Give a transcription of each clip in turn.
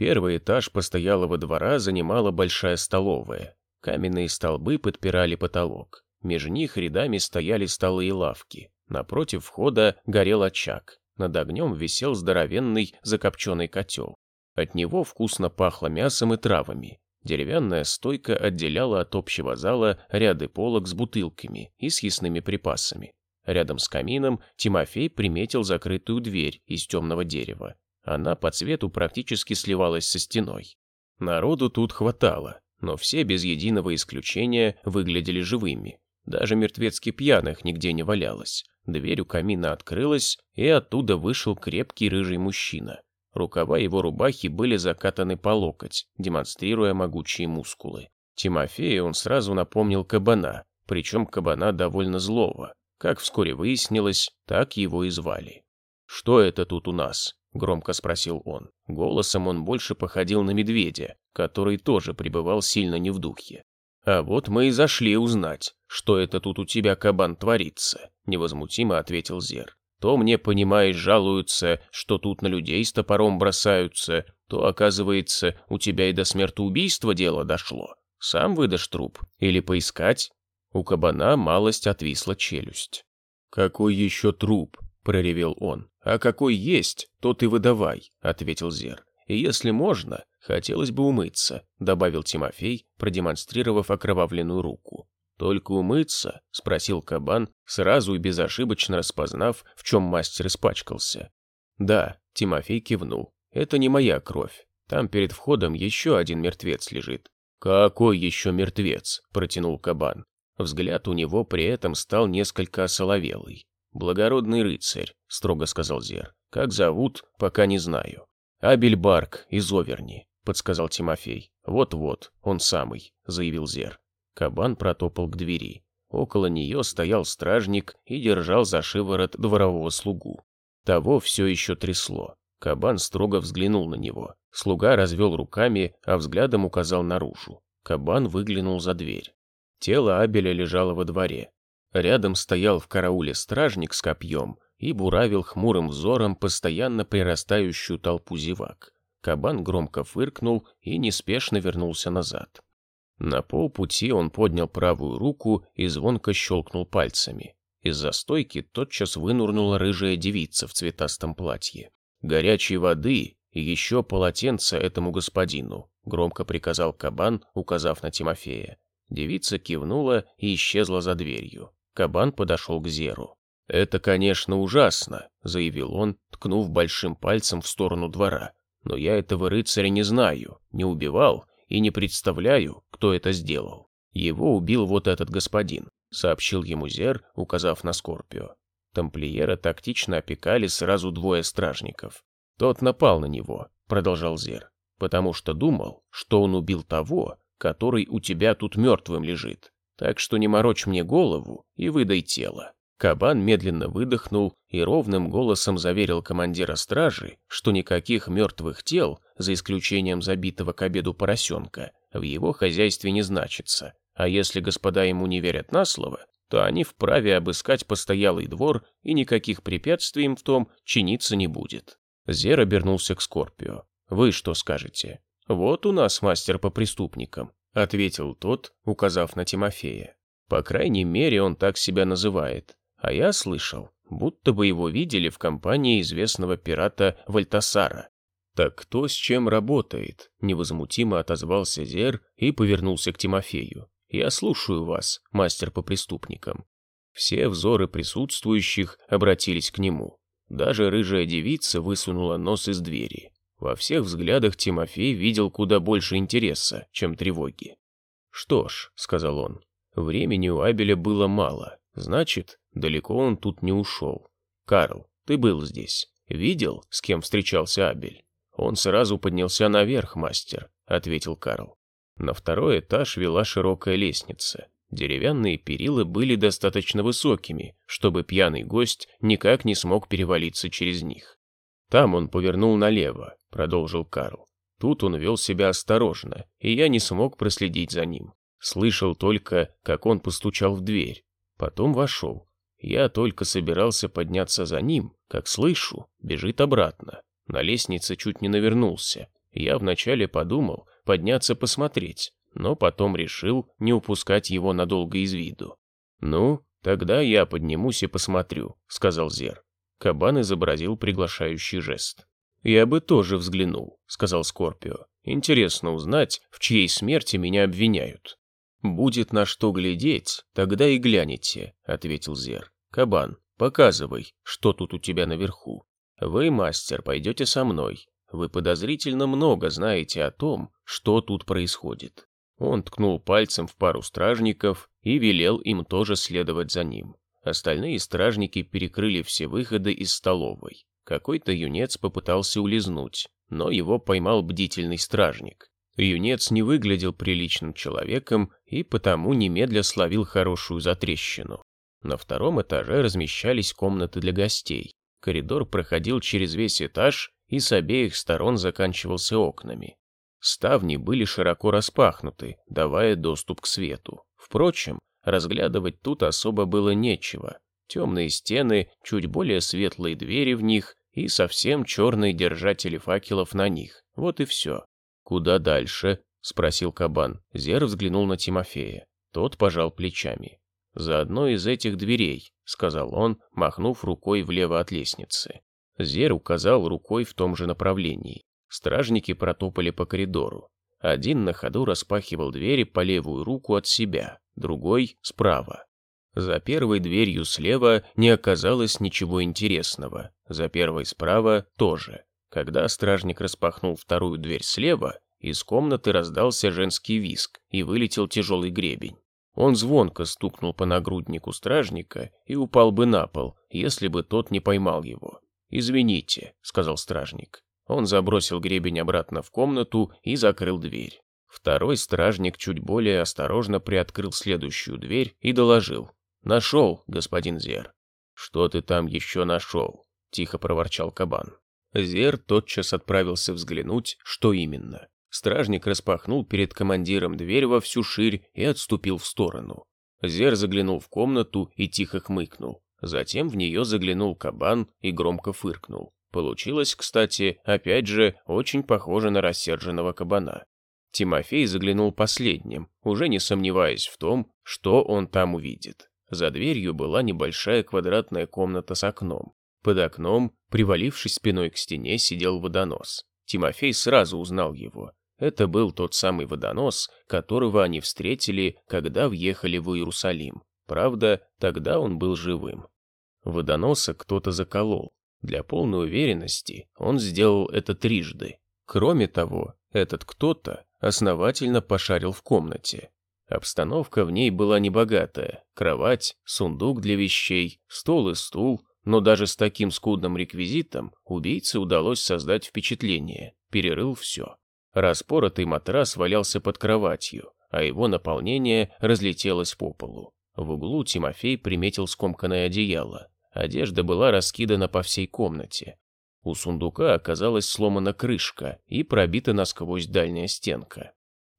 Первый этаж постоялого двора занимала большая столовая. Каменные столбы подпирали потолок. Между них рядами стояли столы и лавки. Напротив входа горел очаг. Над огнем висел здоровенный закопченный котел. От него вкусно пахло мясом и травами. Деревянная стойка отделяла от общего зала ряды полок с бутылками и съестными припасами. Рядом с камином Тимофей приметил закрытую дверь из темного дерева. Она по цвету практически сливалась со стеной. Народу тут хватало, но все без единого исключения выглядели живыми. Даже мертвецки пьяных нигде не валялось. Дверь у камина открылась, и оттуда вышел крепкий рыжий мужчина. Рукава его рубахи были закатаны по локоть, демонстрируя могучие мускулы. Тимофею он сразу напомнил кабана, причем кабана довольно злого. Как вскоре выяснилось, так его и звали. «Что это тут у нас?» — громко спросил он. Голосом он больше походил на медведя, который тоже пребывал сильно не в духе. «А вот мы и зашли узнать, что это тут у тебя, кабан, творится», — невозмутимо ответил Зер. «То мне, понимаешь, жалуются, что тут на людей с топором бросаются, то, оказывается, у тебя и до смертоубийства дело дошло. Сам выдашь труп? Или поискать?» У кабана малость отвисла челюсть. «Какой еще труп?» — проревел он. «А какой есть, то ты выдавай», — ответил Зер. «И если можно, хотелось бы умыться», — добавил Тимофей, продемонстрировав окровавленную руку. «Только умыться?» — спросил кабан, сразу и безошибочно распознав, в чем мастер испачкался. «Да», — Тимофей кивнул. «Это не моя кровь. Там перед входом еще один мертвец лежит». «Какой еще мертвец?» — протянул кабан. Взгляд у него при этом стал несколько осоловелый. «Благородный рыцарь», — строго сказал Зер. «Как зовут, пока не знаю». «Абель Барк из Оверни», — подсказал Тимофей. «Вот-вот, он самый», — заявил Зер. Кабан протопал к двери. Около нее стоял стражник и держал за шиворот дворового слугу. Того все еще трясло. Кабан строго взглянул на него. Слуга развел руками, а взглядом указал наружу. Кабан выглянул за дверь. Тело Абеля лежало во дворе. Рядом стоял в карауле стражник с копьем и буравил хмурым взором постоянно прирастающую толпу зевак. Кабан громко фыркнул и неспешно вернулся назад. На полпути он поднял правую руку и звонко щелкнул пальцами. Из-за стойки тотчас вынурнула рыжая девица в цветастом платье. «Горячей воды и еще полотенце этому господину», — громко приказал кабан, указав на Тимофея. Девица кивнула и исчезла за дверью. Кабан подошел к Зеру. «Это, конечно, ужасно», — заявил он, ткнув большим пальцем в сторону двора. «Но я этого рыцаря не знаю, не убивал и не представляю, кто это сделал. Его убил вот этот господин», — сообщил ему Зер, указав на Скорпио. Тамплиера тактично опекали сразу двое стражников. «Тот напал на него», — продолжал Зер, «потому что думал, что он убил того, который у тебя тут мертвым лежит. Так что не морочь мне голову и выдай тело». Кабан медленно выдохнул и ровным голосом заверил командира стражи, что никаких мертвых тел, за исключением забитого к обеду поросенка, в его хозяйстве не значится. А если господа ему не верят на слово, то они вправе обыскать постоялый двор, и никаких препятствий им в том чиниться не будет. Зер обернулся к Скорпио. «Вы что скажете?» «Вот у нас мастер по преступникам. — ответил тот, указав на Тимофея. «По крайней мере, он так себя называет. А я слышал, будто бы его видели в компании известного пирата Вальтасара. «Так кто с чем работает?» — невозмутимо отозвался Зер и повернулся к Тимофею. «Я слушаю вас, мастер по преступникам». Все взоры присутствующих обратились к нему. Даже рыжая девица высунула нос из двери. Во всех взглядах Тимофей видел куда больше интереса, чем тревоги. «Что ж», — сказал он, — «времени у Абеля было мало, значит, далеко он тут не ушел. Карл, ты был здесь. Видел, с кем встречался Абель?» «Он сразу поднялся наверх, мастер», — ответил Карл. На второй этаж вела широкая лестница. Деревянные перила были достаточно высокими, чтобы пьяный гость никак не смог перевалиться через них. Там он повернул налево, продолжил Карл. Тут он вел себя осторожно, и я не смог проследить за ним. Слышал только, как он постучал в дверь. Потом вошел. Я только собирался подняться за ним, как слышу, бежит обратно. На лестнице чуть не навернулся. Я вначале подумал подняться посмотреть, но потом решил не упускать его надолго из виду. «Ну, тогда я поднимусь и посмотрю», — сказал Зер. Кабан изобразил приглашающий жест. «Я бы тоже взглянул», — сказал Скорпио. «Интересно узнать, в чьей смерти меня обвиняют». «Будет на что глядеть, тогда и глянете», — ответил Зер. «Кабан, показывай, что тут у тебя наверху. Вы, мастер, пойдете со мной. Вы подозрительно много знаете о том, что тут происходит». Он ткнул пальцем в пару стражников и велел им тоже следовать за ним. Остальные стражники перекрыли все выходы из столовой. Какой-то юнец попытался улизнуть, но его поймал бдительный стражник. Юнец не выглядел приличным человеком и потому немедля словил хорошую затрещину. На втором этаже размещались комнаты для гостей. Коридор проходил через весь этаж и с обеих сторон заканчивался окнами. Ставни были широко распахнуты, давая доступ к свету. Впрочем, разглядывать тут особо было нечего. Темные стены, чуть более светлые двери в них и совсем черные держатели факелов на них. Вот и все. «Куда дальше?» — спросил кабан. Зер взглянул на Тимофея. Тот пожал плечами. «За одной из этих дверей», — сказал он, махнув рукой влево от лестницы. Зер указал рукой в том же направлении. Стражники протопали по коридору. Один на ходу распахивал двери по левую руку от себя, другой — справа. За первой дверью слева не оказалось ничего интересного, за первой справа тоже. Когда стражник распахнул вторую дверь слева, из комнаты раздался женский виск и вылетел тяжелый гребень. Он звонко стукнул по нагруднику стражника и упал бы на пол, если бы тот не поймал его. «Извините», — сказал стражник. Он забросил гребень обратно в комнату и закрыл дверь. Второй стражник чуть более осторожно приоткрыл следующую дверь и доложил. «Нашел, господин Зер». «Что ты там еще нашел?» — тихо проворчал кабан. Зер тотчас отправился взглянуть, что именно. Стражник распахнул перед командиром дверь во всю ширь и отступил в сторону. Зер заглянул в комнату и тихо хмыкнул. Затем в нее заглянул кабан и громко фыркнул. Получилось, кстати, опять же, очень похоже на рассерженного кабана. Тимофей заглянул последним, уже не сомневаясь в том, что он там увидит. За дверью была небольшая квадратная комната с окном. Под окном, привалившись спиной к стене, сидел водонос. Тимофей сразу узнал его. Это был тот самый водонос, которого они встретили, когда въехали в Иерусалим. Правда, тогда он был живым. Водоноса кто-то заколол. Для полной уверенности он сделал это трижды. Кроме того, этот кто-то основательно пошарил в комнате. Обстановка в ней была небогатая. Кровать, сундук для вещей, стол и стул, но даже с таким скудным реквизитом убийце удалось создать впечатление. Перерыл все. Распоротый матрас валялся под кроватью, а его наполнение разлетелось по полу. В углу Тимофей приметил скомканное одеяло. Одежда была раскидана по всей комнате. У сундука оказалась сломана крышка и пробита насквозь дальняя стенка.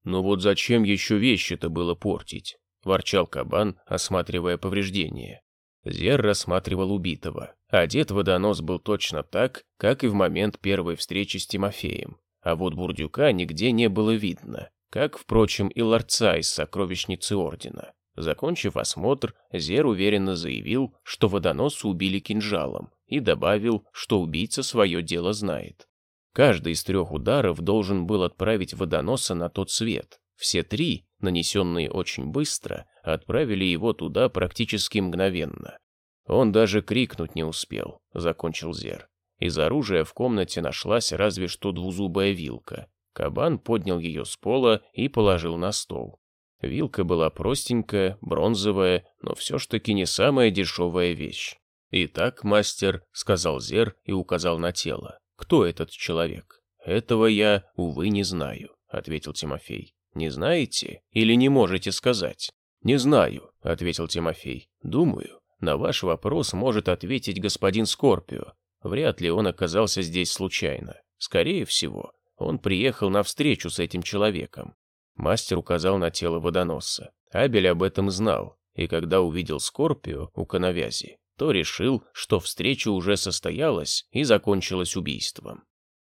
«Ну вот зачем еще вещи-то было портить?» – ворчал кабан, осматривая повреждения. Зер рассматривал убитого. Одет водонос был точно так, как и в момент первой встречи с Тимофеем. А вот бурдюка нигде не было видно, как, впрочем, и ларца из сокровищницы Ордена. Закончив осмотр, Зер уверенно заявил, что водоноса убили кинжалом, и добавил, что убийца свое дело знает. Каждый из трех ударов должен был отправить водоноса на тот свет. Все три, нанесенные очень быстро, отправили его туда практически мгновенно. Он даже крикнуть не успел, закончил Зер. Из оружия в комнате нашлась разве что двузубая вилка. Кабан поднял ее с пола и положил на стол. Вилка была простенькая, бронзовая, но все ж таки не самая дешевая вещь. «Итак, мастер», — сказал Зер и указал на тело. «Кто этот человек?» «Этого я, увы, не знаю», — ответил Тимофей. «Не знаете или не можете сказать?» «Не знаю», — ответил Тимофей. «Думаю, на ваш вопрос может ответить господин Скорпио. Вряд ли он оказался здесь случайно. Скорее всего, он приехал на встречу с этим человеком. Мастер указал на тело водоноса. Абель об этом знал, и когда увидел Скорпио у коновязи, то решил, что встреча уже состоялась и закончилась убийством.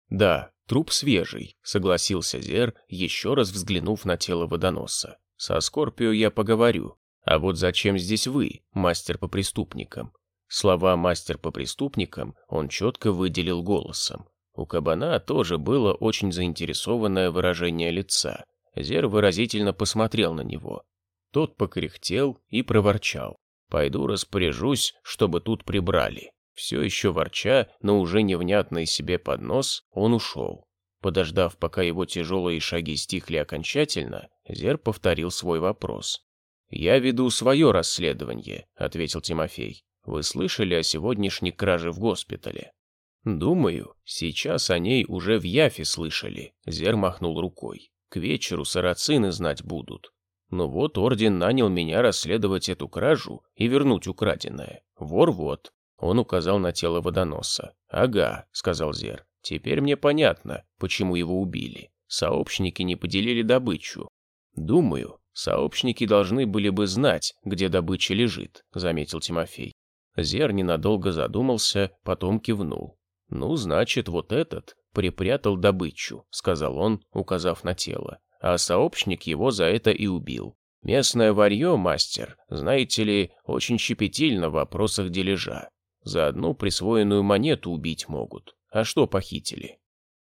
Да, труп свежий, согласился Зер, еще раз взглянув на тело водоноса. Со Скорпио я поговорю. А вот зачем здесь вы, мастер по преступникам? Слова «мастер по преступникам» он четко выделил голосом. У кабана тоже было очень заинтересованное выражение лица. Зер выразительно посмотрел на него. Тот покряхтел и проворчал. «Пойду распоряжусь, чтобы тут прибрали». Все еще ворча, но уже невнятный себе под нос, он ушел. Подождав, пока его тяжелые шаги стихли окончательно, Зер повторил свой вопрос. «Я веду свое расследование», — ответил Тимофей. «Вы слышали о сегодняшней краже в госпитале?» «Думаю, сейчас о ней уже в Яфе слышали», — Зер махнул рукой. «К вечеру сарацины знать будут. Но вот орден нанял меня расследовать эту кражу и вернуть украденное. Вор вот». Он указал на тело водоноса. «Ага», — сказал Зер. «Теперь мне понятно, почему его убили. Сообщники не поделили добычу. Думаю, сообщники должны были бы знать, где добыча лежит», — заметил Тимофей. Зер ненадолго задумался, потом кивнул. «Ну, значит, вот этот припрятал добычу», — сказал он, указав на тело. «А сообщник его за это и убил. Местное варье, мастер, знаете ли, очень щепетильно в вопросах дележа. За одну присвоенную монету убить могут. А что похитили?»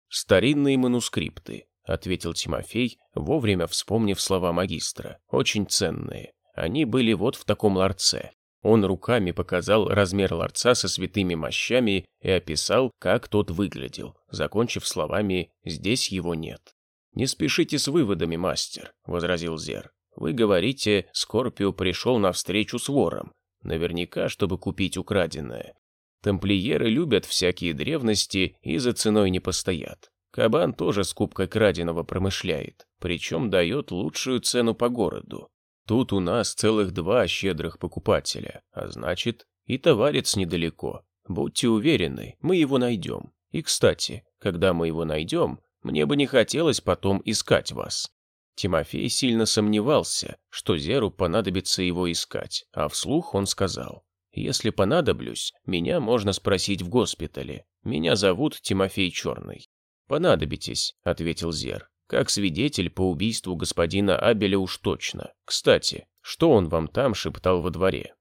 «Старинные манускрипты», — ответил Тимофей, вовремя вспомнив слова магистра. «Очень ценные. Они были вот в таком ларце. Он руками показал размер ларца со святыми мощами и описал, как тот выглядел, закончив словами «здесь его нет». «Не спешите с выводами, мастер», — возразил Зер. «Вы говорите, Скорпио пришел навстречу с вором. Наверняка, чтобы купить украденное. Тамплиеры любят всякие древности и за ценой не постоят. Кабан тоже с кубкой краденого промышляет, причем дает лучшую цену по городу. Тут у нас целых два щедрых покупателя, а значит, и товарец недалеко. Будьте уверены, мы его найдем. И, кстати, когда мы его найдем, мне бы не хотелось потом искать вас». Тимофей сильно сомневался, что Зеру понадобится его искать, а вслух он сказал, «Если понадоблюсь, меня можно спросить в госпитале. Меня зовут Тимофей Черный». «Понадобитесь», — ответил Зер. Как свидетель по убийству господина Абеля уж точно. Кстати, что он вам там шептал во дворе?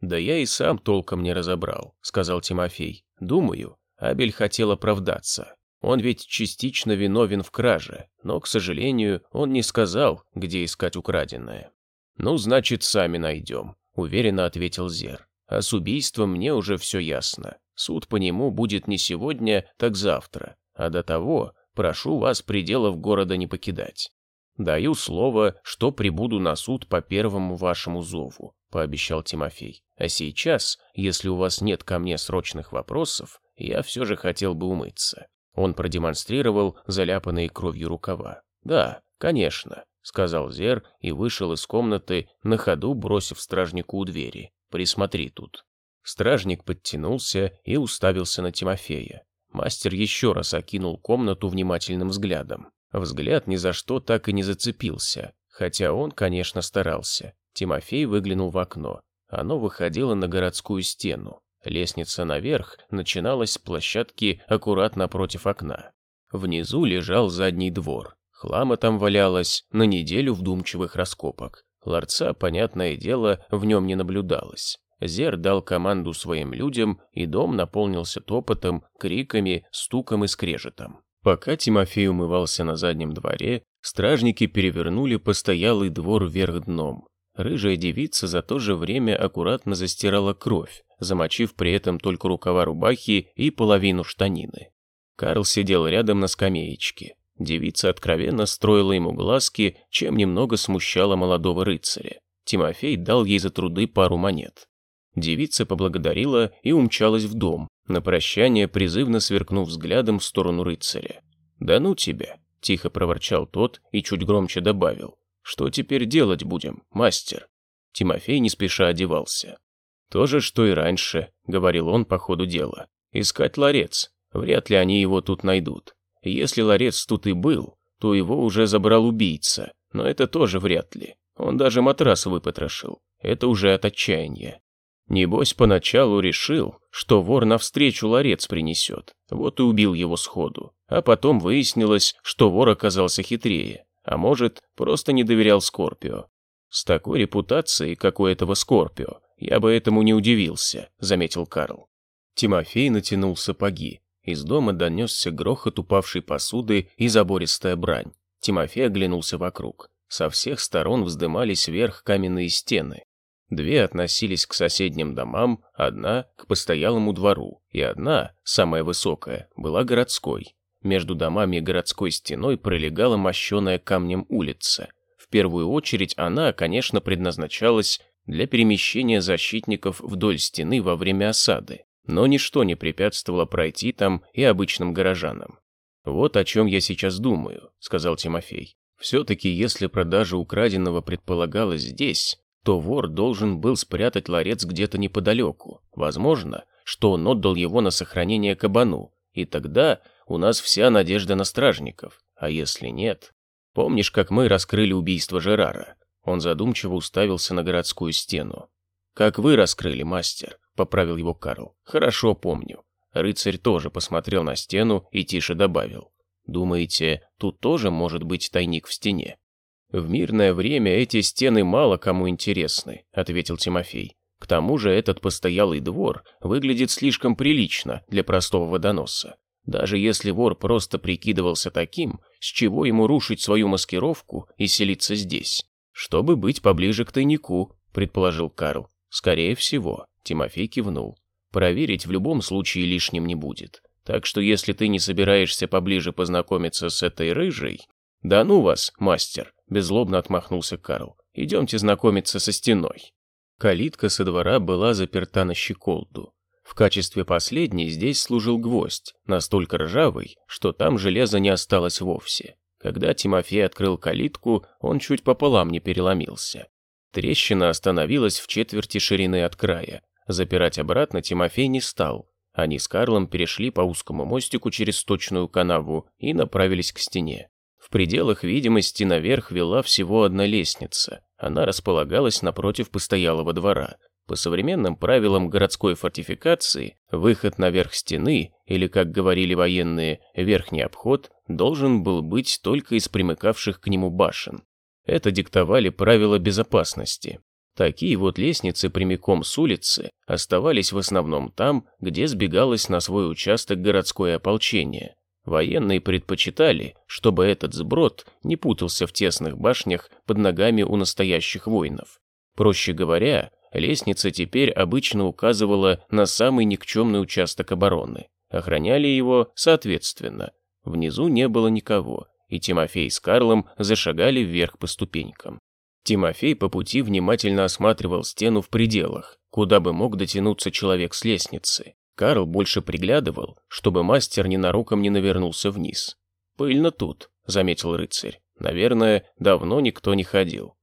Да я и сам толком не разобрал, сказал Тимофей. Думаю, Абель хотел оправдаться. Он ведь частично виновен в краже, но, к сожалению, он не сказал, где искать украденное. «Ну, значит, сами найдем», — уверенно ответил Зер. «А с убийством мне уже все ясно. Суд по нему будет не сегодня, так завтра. А до того прошу вас пределов города не покидать. Даю слово, что прибуду на суд по первому вашему зову, пообещал Тимофей. А сейчас, если у вас нет ко мне срочных вопросов, я все же хотел бы умыться. Он продемонстрировал заляпанные кровью рукава. Да, конечно, сказал Зер и вышел из комнаты, на ходу бросив стражнику у двери. Присмотри тут. Стражник подтянулся и уставился на Тимофея. Мастер еще раз окинул комнату внимательным взглядом. Взгляд ни за что так и не зацепился, хотя он, конечно, старался. Тимофей выглянул в окно. Оно выходило на городскую стену. Лестница наверх начиналась с площадки аккуратно напротив окна. Внизу лежал задний двор. Хлама там валялось на неделю вдумчивых раскопок. Ларца, понятное дело, в нем не наблюдалось. Зер дал команду своим людям, и дом наполнился топотом, криками, стуком и скрежетом. Пока Тимофей умывался на заднем дворе, стражники перевернули постоялый двор вверх дном. Рыжая девица за то же время аккуратно застирала кровь, замочив при этом только рукава рубахи и половину штанины. Карл сидел рядом на скамеечке. Девица откровенно строила ему глазки, чем немного смущала молодого рыцаря. Тимофей дал ей за труды пару монет. Девица поблагодарила и умчалась в дом, на прощание призывно сверкнув взглядом в сторону рыцаря. «Да ну тебя!» – тихо проворчал тот и чуть громче добавил. «Что теперь делать будем, мастер?» Тимофей не спеша одевался. «То же, что и раньше», — говорил он по ходу дела. «Искать ларец. Вряд ли они его тут найдут. Если ларец тут и был, то его уже забрал убийца. Но это тоже вряд ли. Он даже матрас выпотрошил. Это уже от отчаяния. Небось, поначалу решил, что вор навстречу ларец принесет, вот и убил его сходу. А потом выяснилось, что вор оказался хитрее, а может, просто не доверял Скорпио. С такой репутацией, как у этого Скорпио, я бы этому не удивился, заметил Карл. Тимофей натянул сапоги. Из дома донесся грохот упавшей посуды и забористая брань. Тимофей оглянулся вокруг. Со всех сторон вздымались вверх каменные стены. Две относились к соседним домам, одна — к постоялому двору, и одна, самая высокая, была городской. Между домами и городской стеной пролегала мощеная камнем улица. В первую очередь она, конечно, предназначалась для перемещения защитников вдоль стены во время осады, но ничто не препятствовало пройти там и обычным горожанам. «Вот о чем я сейчас думаю», — сказал Тимофей. «Все-таки если продажа украденного предполагалась здесь, то вор должен был спрятать ларец где-то неподалеку. Возможно, что он отдал его на сохранение кабану, и тогда у нас вся надежда на стражников. А если нет? Помнишь, как мы раскрыли убийство Жерара? Он задумчиво уставился на городскую стену. «Как вы раскрыли, мастер?» — поправил его Карл. «Хорошо помню». Рыцарь тоже посмотрел на стену и тише добавил. «Думаете, тут тоже может быть тайник в стене?» «В мирное время эти стены мало кому интересны», — ответил Тимофей. «К тому же этот постоялый двор выглядит слишком прилично для простого водоноса. Даже если вор просто прикидывался таким, с чего ему рушить свою маскировку и селиться здесь? Чтобы быть поближе к тайнику», — предположил Карл. «Скорее всего», — Тимофей кивнул. «Проверить в любом случае лишним не будет. Так что если ты не собираешься поближе познакомиться с этой рыжей, «Да ну вас, мастер!» – беззлобно отмахнулся Карл. «Идемте знакомиться со стеной». Калитка со двора была заперта на щеколду. В качестве последней здесь служил гвоздь, настолько ржавый, что там железа не осталось вовсе. Когда Тимофей открыл калитку, он чуть пополам не переломился. Трещина остановилась в четверти ширины от края. Запирать обратно Тимофей не стал. Они с Карлом перешли по узкому мостику через сточную канаву и направились к стене. В пределах видимости наверх вела всего одна лестница. Она располагалась напротив постоялого двора. По современным правилам городской фортификации, выход наверх стены, или, как говорили военные, верхний обход, должен был быть только из примыкавших к нему башен. Это диктовали правила безопасности. Такие вот лестницы прямиком с улицы оставались в основном там, где сбегалось на свой участок городское ополчение, Военные предпочитали, чтобы этот сброд не путался в тесных башнях под ногами у настоящих воинов. Проще говоря, лестница теперь обычно указывала на самый никчемный участок обороны. Охраняли его соответственно. Внизу не было никого, и Тимофей с Карлом зашагали вверх по ступенькам. Тимофей по пути внимательно осматривал стену в пределах, куда бы мог дотянуться человек с лестницы. Карл больше приглядывал, чтобы мастер ненароком не навернулся вниз. «Пыльно тут», — заметил рыцарь. «Наверное, давно никто не ходил».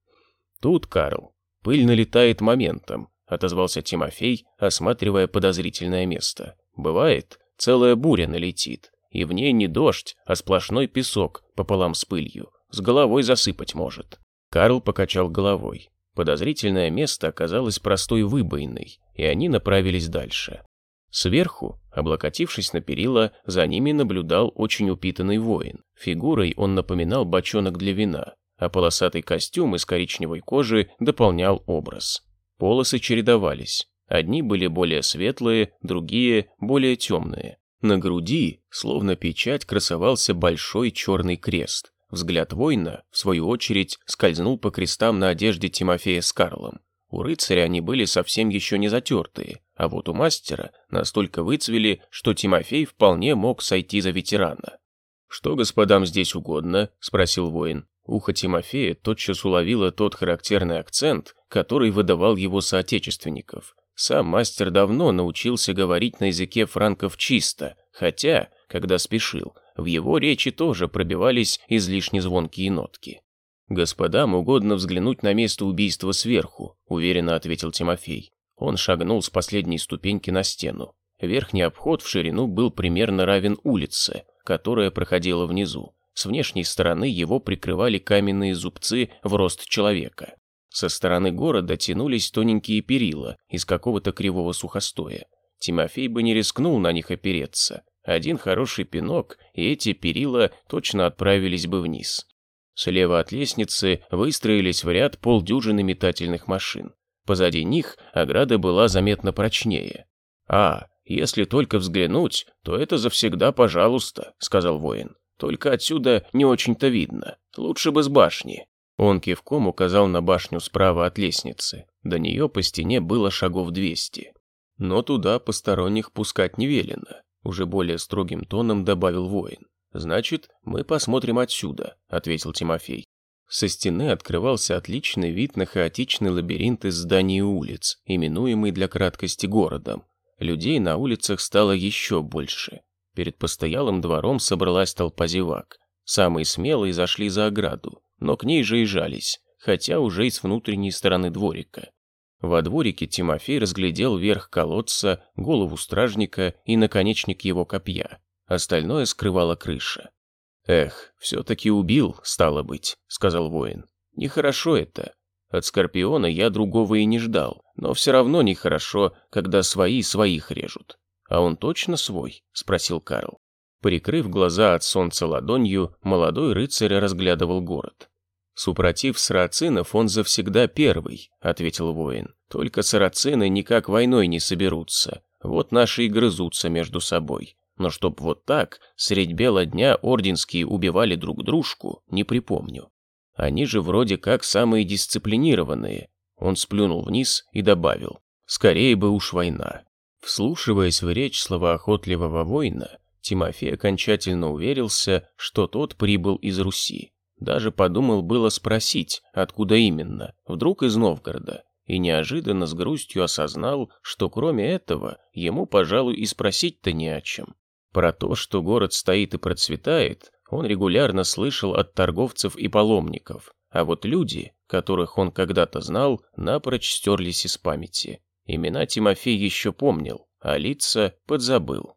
«Тут, Карл, пыль налетает моментом», — отозвался Тимофей, осматривая подозрительное место. «Бывает, целая буря налетит, и в ней не дождь, а сплошной песок пополам с пылью. С головой засыпать может». Карл покачал головой. Подозрительное место оказалось простой выбоиной, и они направились дальше. Сверху, облокотившись на перила, за ними наблюдал очень упитанный воин. Фигурой он напоминал бочонок для вина, а полосатый костюм из коричневой кожи дополнял образ. Полосы чередовались. Одни были более светлые, другие – более темные. На груди, словно печать, красовался большой черный крест. Взгляд воина, в свою очередь, скользнул по крестам на одежде Тимофея с Карлом. У рыцаря они были совсем еще не затертые, а вот у мастера настолько выцвели, что Тимофей вполне мог сойти за ветерана. «Что господам здесь угодно?» – спросил воин. Ухо Тимофея тотчас уловило тот характерный акцент, который выдавал его соотечественников. Сам мастер давно научился говорить на языке франков чисто, хотя, когда спешил, в его речи тоже пробивались излишне звонкие нотки. «Господам угодно взглянуть на место убийства сверху», — уверенно ответил Тимофей. Он шагнул с последней ступеньки на стену. Верхний обход в ширину был примерно равен улице, которая проходила внизу. С внешней стороны его прикрывали каменные зубцы в рост человека. Со стороны города тянулись тоненькие перила из какого-то кривого сухостоя. Тимофей бы не рискнул на них опереться. Один хороший пинок, и эти перила точно отправились бы вниз. Слева от лестницы выстроились в ряд полдюжины метательных машин. Позади них ограда была заметно прочнее. «А, если только взглянуть, то это завсегда пожалуйста», — сказал воин. «Только отсюда не очень-то видно. Лучше бы с башни». Он кивком указал на башню справа от лестницы. До нее по стене было шагов двести. Но туда посторонних пускать не велено, уже более строгим тоном добавил воин. «Значит, мы посмотрим отсюда», — ответил Тимофей. Со стены открывался отличный вид на хаотичный лабиринт из зданий и улиц, именуемый для краткости городом. Людей на улицах стало еще больше. Перед постоялым двором собралась толпа зевак. Самые смелые зашли за ограду, но к ней же и жались, хотя уже и с внутренней стороны дворика. Во дворике Тимофей разглядел верх колодца, голову стражника и наконечник его копья. Остальное скрывала крыша. «Эх, все-таки убил, стало быть», — сказал воин. «Нехорошо это. От Скорпиона я другого и не ждал, но все равно нехорошо, когда свои своих режут». «А он точно свой?» — спросил Карл. Прикрыв глаза от солнца ладонью, молодой рыцарь разглядывал город. «Супротив сарацинов он завсегда первый», — ответил воин. «Только сарацины никак войной не соберутся. Вот наши и грызутся между собой. Но чтоб вот так, средь бела дня орденские убивали друг дружку, не припомню. Они же вроде как самые дисциплинированные. Он сплюнул вниз и добавил, скорее бы уж война. Вслушиваясь в речь словоохотливого воина, Тимофей окончательно уверился, что тот прибыл из Руси. Даже подумал было спросить, откуда именно, вдруг из Новгорода, и неожиданно с грустью осознал, что кроме этого ему, пожалуй, и спросить-то не о чем. Про то, что город стоит и процветает, он регулярно слышал от торговцев и паломников, а вот люди, которых он когда-то знал, напрочь стерлись из памяти. Имена Тимофей еще помнил, а лица подзабыл.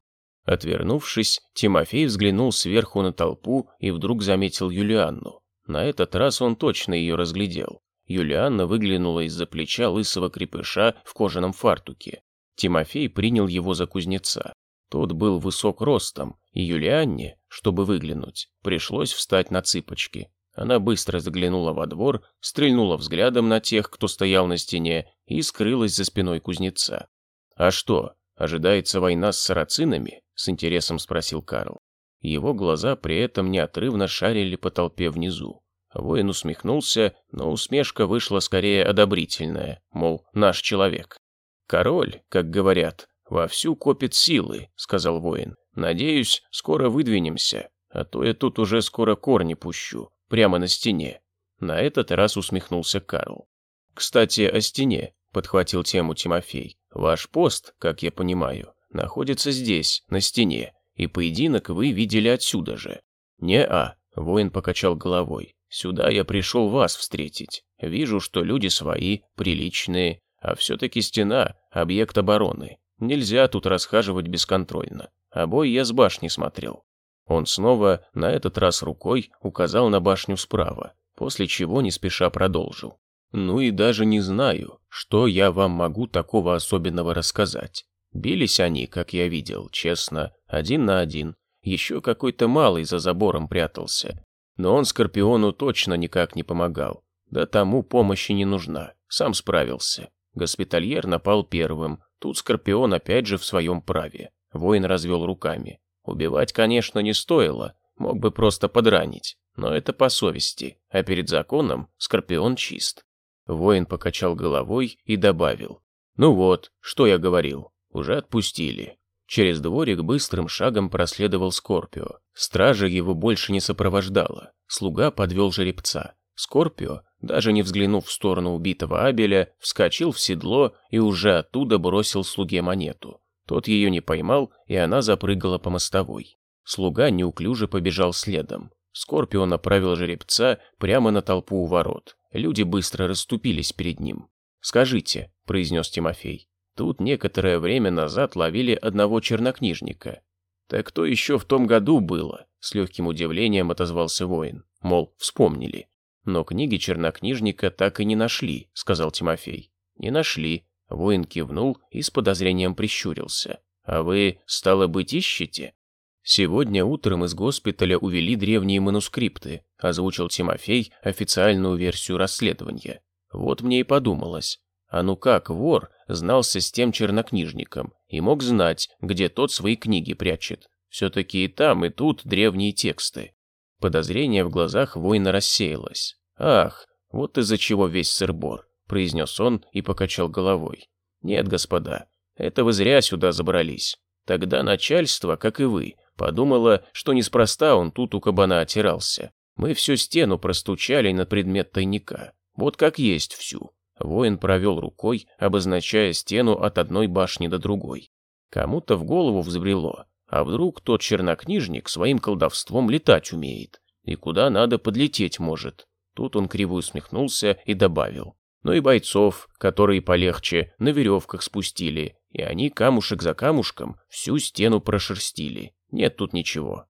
Отвернувшись, Тимофей взглянул сверху на толпу и вдруг заметил Юлианну. На этот раз он точно ее разглядел. Юлианна выглянула из-за плеча лысого крепыша в кожаном фартуке. Тимофей принял его за кузнеца. Тот был высок ростом, и Юлианне, чтобы выглянуть, пришлось встать на цыпочки. Она быстро заглянула во двор, стрельнула взглядом на тех, кто стоял на стене, и скрылась за спиной кузнеца. «А что, ожидается война с сарацинами?» — с интересом спросил Карл. Его глаза при этом неотрывно шарили по толпе внизу. Воин усмехнулся, но усмешка вышла скорее одобрительная, мол, наш человек. Король, как говорят, «Вовсю копит силы», — сказал воин. «Надеюсь, скоро выдвинемся, а то я тут уже скоро корни пущу, прямо на стене». На этот раз усмехнулся Карл. «Кстати, о стене», — подхватил тему Тимофей. «Ваш пост, как я понимаю, находится здесь, на стене, и поединок вы видели отсюда же». «Не-а», — воин покачал головой. «Сюда я пришел вас встретить. Вижу, что люди свои, приличные, а все-таки стена — объект обороны. Нельзя тут расхаживать бесконтрольно. А бой я с башни смотрел. Он снова, на этот раз рукой, указал на башню справа, после чего не спеша продолжил. Ну и даже не знаю, что я вам могу такого особенного рассказать. Бились они, как я видел, честно, один на один. Еще какой-то малый за забором прятался. Но он Скорпиону точно никак не помогал. Да тому помощи не нужна, сам справился. Госпитальер напал первым, Тут Скорпион опять же в своем праве. Воин развел руками. Убивать, конечно, не стоило, мог бы просто подранить. Но это по совести, а перед законом Скорпион чист. Воин покачал головой и добавил. «Ну вот, что я говорил, уже отпустили». Через дворик быстрым шагом проследовал Скорпио. Стража его больше не сопровождала. Слуга подвел жеребца. Скорпио, даже не взглянув в сторону убитого Абеля, вскочил в седло и уже оттуда бросил слуге монету. Тот ее не поймал, и она запрыгала по мостовой. Слуга неуклюже побежал следом. Скорпио направил жеребца прямо на толпу у ворот. Люди быстро расступились перед ним. «Скажите», — произнес Тимофей, — «тут некоторое время назад ловили одного чернокнижника». «Так кто еще в том году было?» — с легким удивлением отозвался воин. Мол, вспомнили. Но книги чернокнижника так и не нашли, сказал Тимофей. Не нашли. Воин кивнул и с подозрением прищурился. А вы, стало быть, ищете? Сегодня утром из госпиталя увели древние манускрипты, озвучил Тимофей официальную версию расследования. Вот мне и подумалось. А ну как вор знался с тем чернокнижником и мог знать, где тот свои книги прячет? Все-таки и там, и тут древние тексты. Подозрение в глазах воина рассеялось. «Ах, вот из-за чего весь сырбор», — произнес он и покачал головой. «Нет, господа, это вы зря сюда забрались. Тогда начальство, как и вы, подумало, что неспроста он тут у кабана отирался. Мы всю стену простучали на предмет тайника. Вот как есть всю. Воин провел рукой, обозначая стену от одной башни до другой. Кому-то в голову взбрело, а вдруг тот чернокнижник своим колдовством летать умеет, и куда надо подлететь может. Тут он криво усмехнулся и добавил. Ну и бойцов, которые полегче, на веревках спустили, и они камушек за камушком всю стену прошерстили. Нет тут ничего.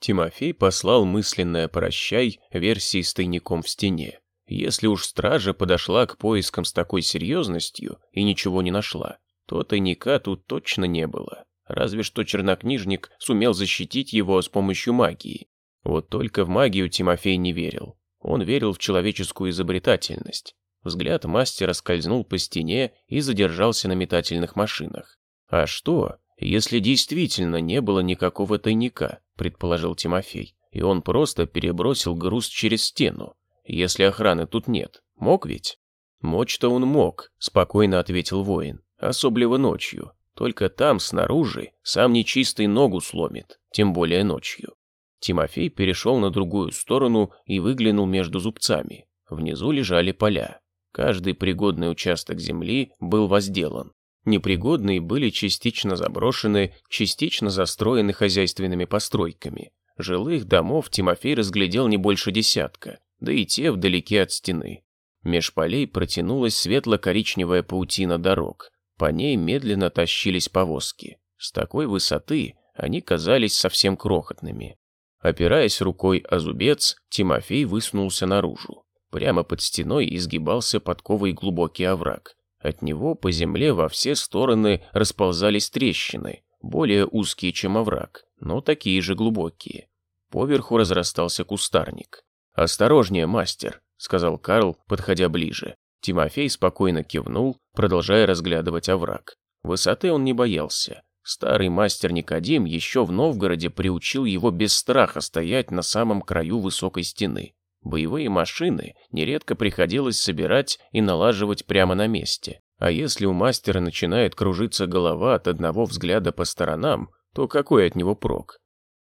Тимофей послал мысленное «прощай» версии с тайником в стене. Если уж стража подошла к поискам с такой серьезностью и ничего не нашла, то тайника тут точно не было. Разве что чернокнижник сумел защитить его с помощью магии. Вот только в магию Тимофей не верил. Он верил в человеческую изобретательность. Взгляд мастера скользнул по стене и задержался на метательных машинах. «А что, если действительно не было никакого тайника?» – предположил Тимофей. «И он просто перебросил груз через стену если охраны тут нет. Мог ведь? Мочь-то он мог, спокойно ответил воин. Особливо ночью. Только там, снаружи, сам нечистый ногу сломит, тем более ночью. Тимофей перешел на другую сторону и выглянул между зубцами. Внизу лежали поля. Каждый пригодный участок земли был возделан. Непригодные были частично заброшены, частично застроены хозяйственными постройками. Жилых домов Тимофей разглядел не больше десятка, да и те вдалеке от стены. Меж полей протянулась светло-коричневая паутина дорог. По ней медленно тащились повозки. С такой высоты они казались совсем крохотными. Опираясь рукой о зубец, Тимофей высунулся наружу. Прямо под стеной изгибался подковый глубокий овраг. От него по земле во все стороны расползались трещины, более узкие, чем овраг, но такие же глубокие. Поверху разрастался кустарник. «Осторожнее, мастер», — сказал Карл, подходя ближе. Тимофей спокойно кивнул, продолжая разглядывать овраг. Высоты он не боялся. Старый мастер Никодим еще в Новгороде приучил его без страха стоять на самом краю высокой стены. Боевые машины нередко приходилось собирать и налаживать прямо на месте. А если у мастера начинает кружиться голова от одного взгляда по сторонам, то какой от него прок?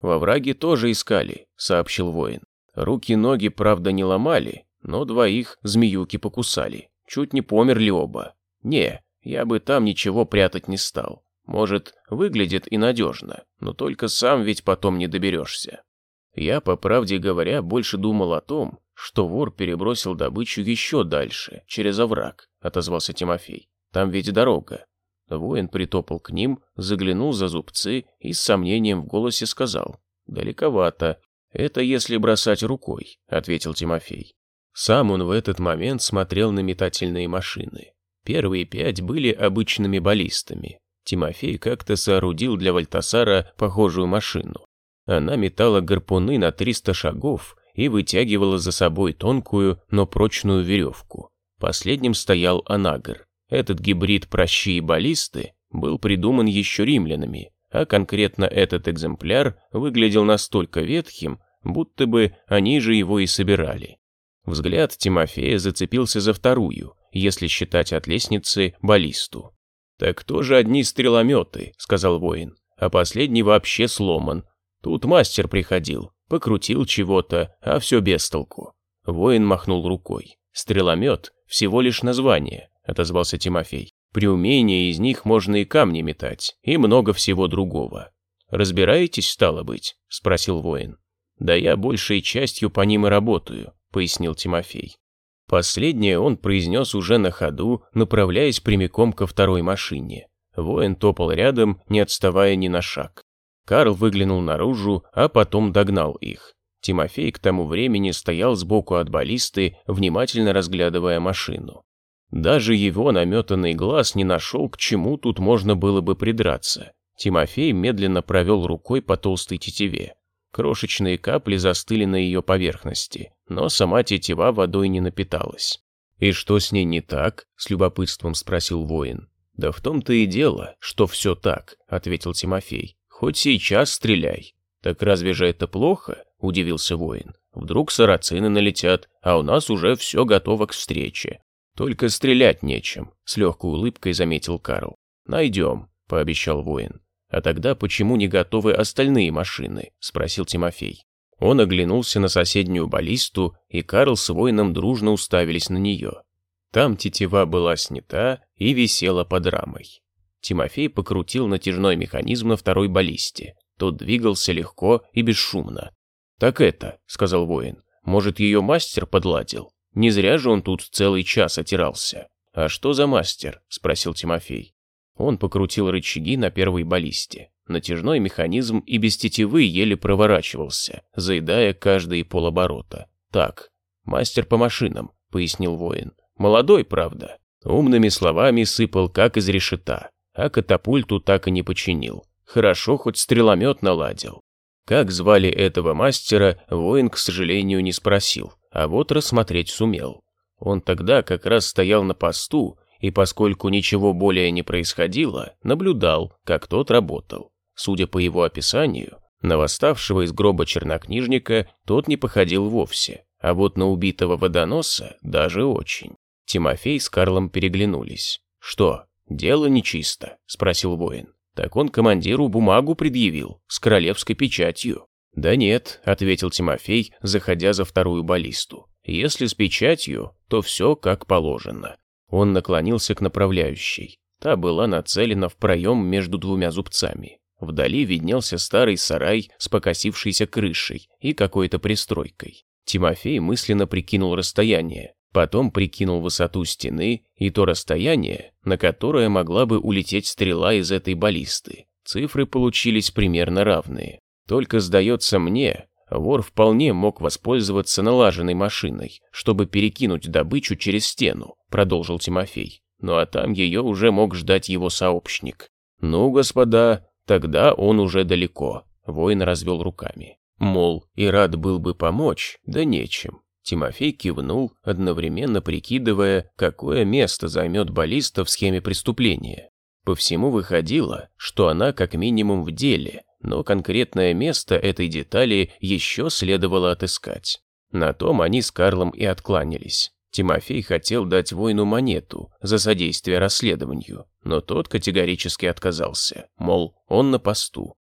«Во враге тоже искали», — сообщил воин. Руки-ноги, правда, не ломали, но двоих змеюки покусали. Чуть не померли оба. Не, я бы там ничего прятать не стал. Может, выглядит и надежно, но только сам ведь потом не доберешься. Я, по правде говоря, больше думал о том, что вор перебросил добычу еще дальше, через овраг, отозвался Тимофей. Там ведь дорога. Воин притопал к ним, заглянул за зубцы и с сомнением в голосе сказал. «Далековато, «Это если бросать рукой», — ответил Тимофей. Сам он в этот момент смотрел на метательные машины. Первые пять были обычными баллистами. Тимофей как-то соорудил для Вальтасара похожую машину. Она метала гарпуны на 300 шагов и вытягивала за собой тонкую, но прочную веревку. Последним стоял анагр. Этот гибрид прощи и баллисты был придуман еще римлянами, а конкретно этот экземпляр выглядел настолько ветхим, будто бы они же его и собирали. Взгляд Тимофея зацепился за вторую, если считать от лестницы баллисту. «Так тоже одни стрелометы», — сказал воин, «а последний вообще сломан. Тут мастер приходил, покрутил чего-то, а все без толку». Воин махнул рукой. «Стреломет — всего лишь название», — отозвался Тимофей. «При умении из них можно и камни метать, и много всего другого». «Разбираетесь, стало быть?» — спросил воин. «Да я большей частью по ним и работаю», — пояснил Тимофей. Последнее он произнес уже на ходу, направляясь прямиком ко второй машине. Воин топал рядом, не отставая ни на шаг. Карл выглянул наружу, а потом догнал их. Тимофей к тому времени стоял сбоку от баллисты, внимательно разглядывая машину. Даже его наметанный глаз не нашел, к чему тут можно было бы придраться. Тимофей медленно провел рукой по толстой тетиве. Крошечные капли застыли на ее поверхности, но сама тетива водой не напиталась. «И что с ней не так?» — с любопытством спросил воин. «Да в том-то и дело, что все так», — ответил Тимофей. «Хоть сейчас стреляй». «Так разве же это плохо?» — удивился воин. «Вдруг сарацины налетят, а у нас уже все готово к встрече. Только стрелять нечем», — с легкой улыбкой заметил Карл. «Найдем», — пообещал воин. «А тогда почему не готовы остальные машины?» – спросил Тимофей. Он оглянулся на соседнюю баллисту, и Карл с воином дружно уставились на нее. Там тетива была снята и висела под рамой. Тимофей покрутил натяжной механизм на второй баллисте. Тот двигался легко и бесшумно. «Так это», — сказал воин, — «может, ее мастер подладил? Не зря же он тут целый час отирался». «А что за мастер?» — спросил Тимофей. Он покрутил рычаги на первой баллисте. Натяжной механизм и без тетивы еле проворачивался, заедая каждые полоборота. «Так, мастер по машинам», — пояснил воин. «Молодой, правда?» Умными словами сыпал, как из решета, а катапульту так и не починил. Хорошо, хоть стреломет наладил. Как звали этого мастера, воин, к сожалению, не спросил, а вот рассмотреть сумел. Он тогда как раз стоял на посту, и поскольку ничего более не происходило, наблюдал, как тот работал. Судя по его описанию, на восставшего из гроба чернокнижника тот не походил вовсе, а вот на убитого водоноса даже очень. Тимофей с Карлом переглянулись. «Что, дело нечисто?» – спросил воин. «Так он командиру бумагу предъявил, с королевской печатью». «Да нет», – ответил Тимофей, заходя за вторую баллисту. «Если с печатью, то все как положено. Он наклонился к направляющей. Та была нацелена в проем между двумя зубцами. Вдали виднелся старый сарай с покосившейся крышей и какой-то пристройкой. Тимофей мысленно прикинул расстояние, потом прикинул высоту стены и то расстояние, на которое могла бы улететь стрела из этой баллисты. Цифры получились примерно равные. Только, сдается мне, вор вполне мог воспользоваться налаженной машиной, чтобы перекинуть добычу через стену, продолжил Тимофей. Ну а там ее уже мог ждать его сообщник. Ну, господа, тогда он уже далеко. Воин развел руками. Мол, и рад был бы помочь, да нечем. Тимофей кивнул, одновременно прикидывая, какое место займет баллиста в схеме преступления. По всему выходило, что она как минимум в деле, но конкретное место этой детали еще следовало отыскать. На том они с Карлом и откланялись. Тимофей хотел дать воину монету за содействие расследованию, но тот категорически отказался, мол, он на посту.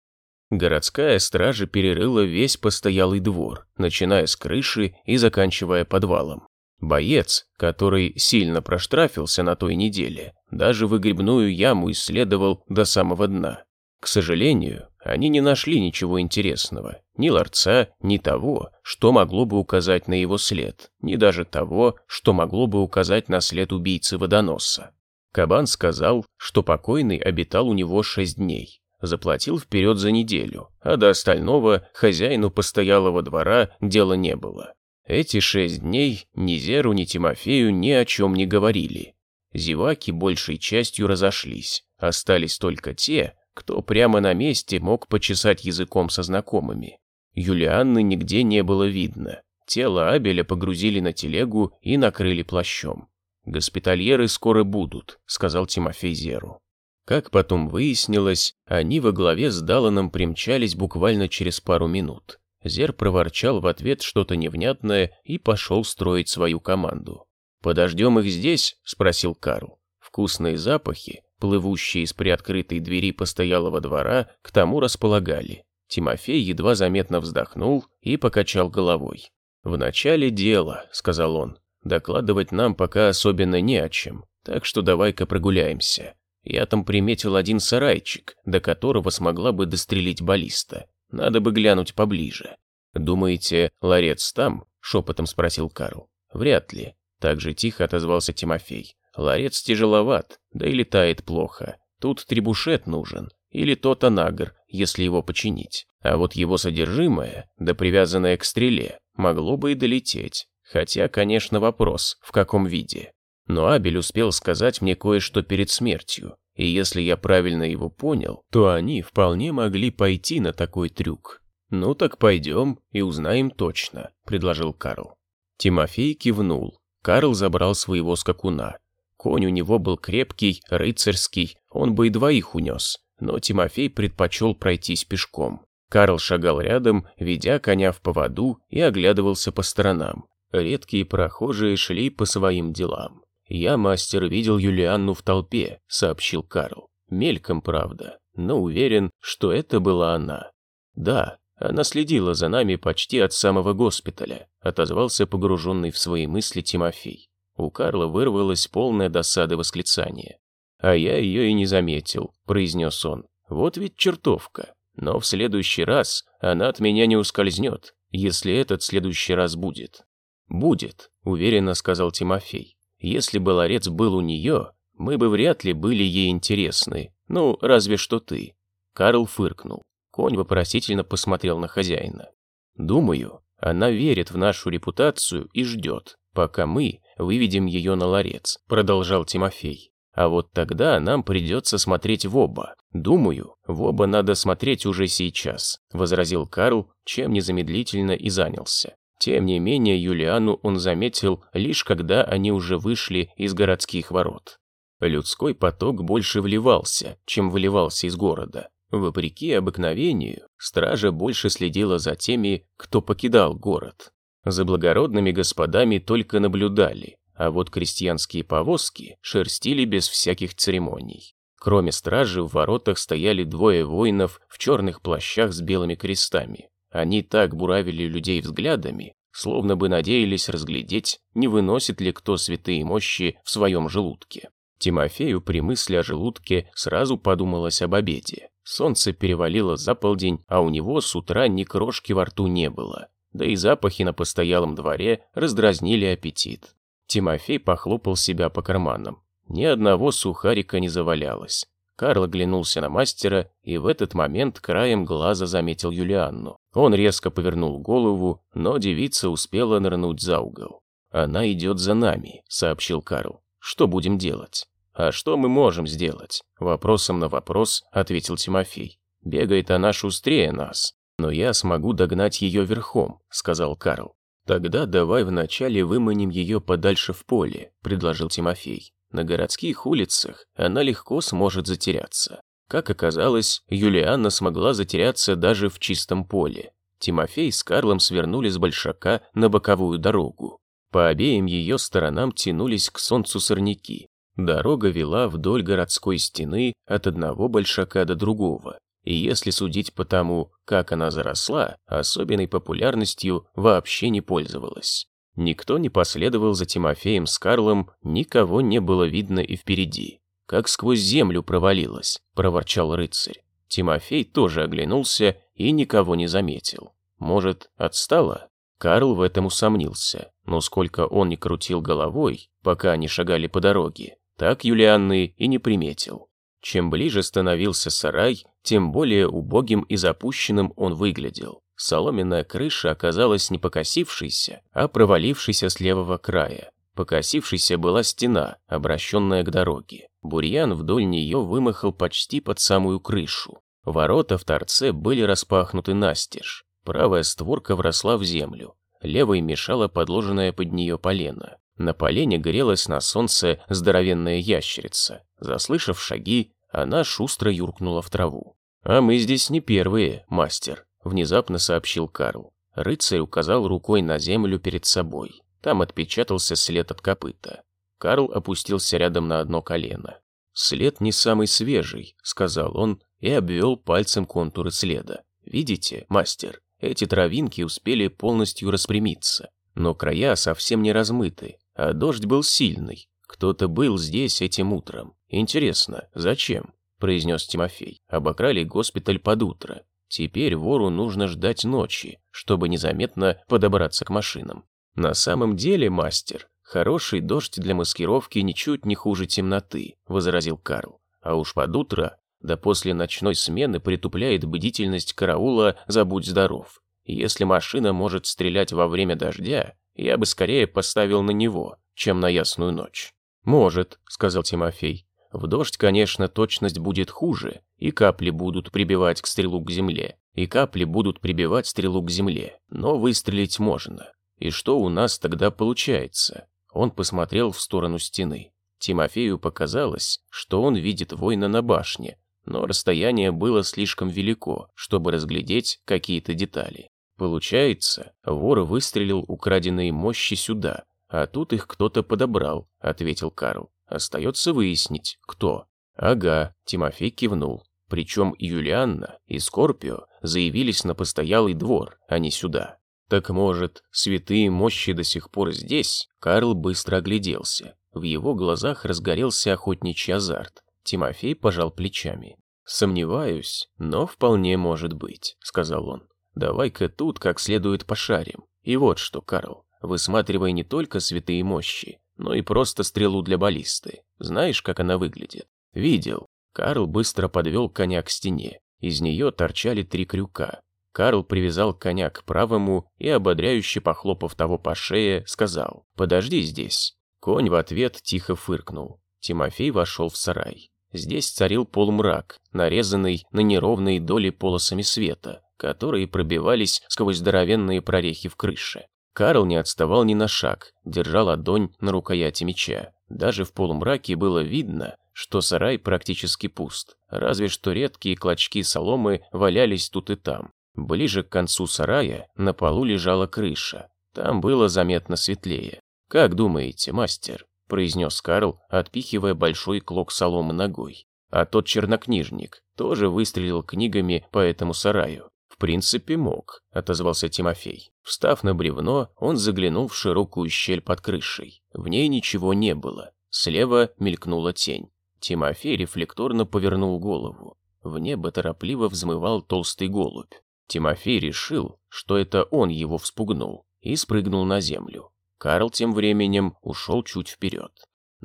Городская стража перерыла весь постоялый двор, начиная с крыши и заканчивая подвалом. Боец, который сильно проштрафился на той неделе, даже выгребную яму исследовал до самого дна. К сожалению, они не нашли ничего интересного, ни ларца, ни того, что могло бы указать на его след, ни даже того, что могло бы указать на след убийцы водоноса. Кабан сказал, что покойный обитал у него шесть дней, заплатил вперед за неделю, а до остального хозяину постоялого двора дела не было. Эти шесть дней ни Зеру, ни Тимофею ни о чем не говорили. Зеваки большей частью разошлись, остались только те, кто прямо на месте мог почесать языком со знакомыми. Юлианны нигде не было видно. Тело Абеля погрузили на телегу и накрыли плащом. «Госпитальеры скоро будут», — сказал Тимофей Зеру. Как потом выяснилось, они во главе с Даланом примчались буквально через пару минут. Зер проворчал в ответ что-то невнятное и пошел строить свою команду. «Подождем их здесь?» — спросил Карл. Вкусные запахи, плывущие из приоткрытой двери постоялого двора, к тому располагали. Тимофей едва заметно вздохнул и покачал головой. «В начале дела», — сказал он, — «докладывать нам пока особенно не о чем, так что давай-ка прогуляемся. Я там приметил один сарайчик, до которого смогла бы дострелить баллиста. Надо бы глянуть поближе». «Думаете, ларец там?» — шепотом спросил Карл. «Вряд ли», — так же тихо отозвался Тимофей. Ларец тяжеловат, да и летает плохо. Тут требушет нужен, или тот анагр, если его починить. А вот его содержимое, да привязанное к стреле, могло бы и долететь. Хотя, конечно, вопрос, в каком виде. Но Абель успел сказать мне кое-что перед смертью, и если я правильно его понял, то они вполне могли пойти на такой трюк. «Ну так пойдем и узнаем точно», — предложил Карл. Тимофей кивнул. Карл забрал своего скакуна. Конь у него был крепкий, рыцарский, он бы и двоих унес, но Тимофей предпочел пройтись пешком. Карл шагал рядом, ведя коня в поводу и оглядывался по сторонам. Редкие прохожие шли по своим делам. «Я, мастер, видел Юлианну в толпе», — сообщил Карл. Мельком, правда, но уверен, что это была она. «Да, она следила за нами почти от самого госпиталя», — отозвался погруженный в свои мысли Тимофей. У Карла вырвалось полное досады восклицание. «А я ее и не заметил», — произнес он. «Вот ведь чертовка. Но в следующий раз она от меня не ускользнет, если этот следующий раз будет». «Будет», — уверенно сказал Тимофей. «Если бы ларец был у нее, мы бы вряд ли были ей интересны. Ну, разве что ты». Карл фыркнул. Конь вопросительно посмотрел на хозяина. «Думаю, она верит в нашу репутацию и ждет, пока мы выведем ее на ларец», — продолжал Тимофей. «А вот тогда нам придется смотреть в оба. Думаю, в оба надо смотреть уже сейчас», — возразил Карл, чем незамедлительно и занялся. Тем не менее, Юлиану он заметил лишь когда они уже вышли из городских ворот. Людской поток больше вливался, чем выливался из города. Вопреки обыкновению, стража больше следила за теми, кто покидал город. За благородными господами только наблюдали, а вот крестьянские повозки шерстили без всяких церемоний. Кроме стражи, в воротах стояли двое воинов в черных плащах с белыми крестами. Они так буравили людей взглядами, словно бы надеялись разглядеть, не выносит ли кто святые мощи в своем желудке. Тимофею при мысли о желудке сразу подумалось об обеде. Солнце перевалило за полдень, а у него с утра ни крошки во рту не было. Да и запахи на постоялом дворе раздразнили аппетит. Тимофей похлопал себя по карманам. Ни одного сухарика не завалялось. Карл оглянулся на мастера и в этот момент краем глаза заметил Юлианну. Он резко повернул голову, но девица успела нырнуть за угол. «Она идет за нами», — сообщил Карл. «Что будем делать?» «А что мы можем сделать?» Вопросом на вопрос ответил Тимофей. «Бегает она шустрее нас. Но я смогу догнать ее верхом», — сказал Карл. «Тогда давай вначале выманим ее подальше в поле», — предложил Тимофей. «На городских улицах она легко сможет затеряться». Как оказалось, Юлианна смогла затеряться даже в чистом поле. Тимофей с Карлом свернули с большака на боковую дорогу. По обеим ее сторонам тянулись к солнцу сорняки. Дорога вела вдоль городской стены от одного большака до другого, и если судить по тому, как она заросла, особенной популярностью вообще не пользовалась. Никто не последовал за Тимофеем с Карлом, никого не было видно и впереди. «Как сквозь землю провалилась», — проворчал рыцарь. Тимофей тоже оглянулся и никого не заметил. Может, отстала? Карл в этом усомнился, но сколько он не крутил головой, пока они шагали по дороге, так Юлианны и не приметил. Чем ближе становился сарай, тем более убогим и запущенным он выглядел. Соломенная крыша оказалась не покосившейся, а провалившейся с левого края. Покосившейся была стена, обращенная к дороге. Бурьян вдоль нее вымахал почти под самую крышу. Ворота в торце были распахнуты настежь. Правая створка вросла в землю. Левой мешала подложенная под нее полено. На полене грелась на солнце здоровенная ящерица. Заслышав шаги, она шустро юркнула в траву. «А мы здесь не первые, мастер», — внезапно сообщил Карл. Рыцарь указал рукой на землю перед собой. Там отпечатался след от копыта. Карл опустился рядом на одно колено. «След не самый свежий», — сказал он и обвел пальцем контуры следа. «Видите, мастер, эти травинки успели полностью распрямиться, но края совсем не размыты, а дождь был сильный. Кто-то был здесь этим утром. Интересно, зачем? произнес Тимофей. Обокрали госпиталь под утро. Теперь вору нужно ждать ночи, чтобы незаметно подобраться к машинам. На самом деле, мастер, хороший дождь для маскировки ничуть не хуже темноты, возразил Карл. А уж под утро да после ночной смены притупляет бдительность караула за будь здоров. Если машина может стрелять во время дождя, я бы скорее поставил на него, чем на ясную ночь. «Может», — сказал Тимофей. «В дождь, конечно, точность будет хуже, и капли будут прибивать к стрелу к земле, и капли будут прибивать стрелу к земле, но выстрелить можно. И что у нас тогда получается?» Он посмотрел в сторону стены. Тимофею показалось, что он видит воина на башне, но расстояние было слишком велико, чтобы разглядеть какие-то детали. Получается, вор выстрелил украденные мощи сюда, а тут их кто-то подобрал, ответил Карл. Остается выяснить, кто. Ага, Тимофей кивнул. Причем Юлианна, и Скорпио заявились на постоялый двор, а не сюда. Так может, святые мощи до сих пор здесь? Карл быстро огляделся. В его глазах разгорелся охотничий азарт. Тимофей пожал плечами. «Сомневаюсь, но вполне может быть», — сказал он. «Давай-ка тут как следует пошарим. И вот что, Карл, высматривай не только святые мощи, но и просто стрелу для баллисты. Знаешь, как она выглядит?» «Видел». Карл быстро подвел коня к стене. Из нее торчали три крюка. Карл привязал коня к правому и, ободряюще похлопав того по шее, сказал «Подожди здесь». Конь в ответ тихо фыркнул. Тимофей вошел в сарай. Здесь царил полумрак, нарезанный на неровные доли полосами света, которые пробивались сквозь здоровенные прорехи в крыше. Карл не отставал ни на шаг, держал ладонь на рукояти меча. Даже в полумраке было видно, что сарай практически пуст, разве что редкие клочки соломы валялись тут и там. Ближе к концу сарая на полу лежала крыша. Там было заметно светлее. «Как думаете, мастер?» – произнес Карл, отпихивая большой клок соломы ногой. А тот чернокнижник тоже выстрелил книгами по этому сараю. «В принципе, мог», – отозвался Тимофей. Встав на бревно, он заглянул в широкую щель под крышей. В ней ничего не было. Слева мелькнула тень. Тимофей рефлекторно повернул голову. В небо торопливо взмывал толстый голубь. Тимофей решил, что это он его вспугнул, и спрыгнул на землю. Карл тем временем ушел чуть вперед.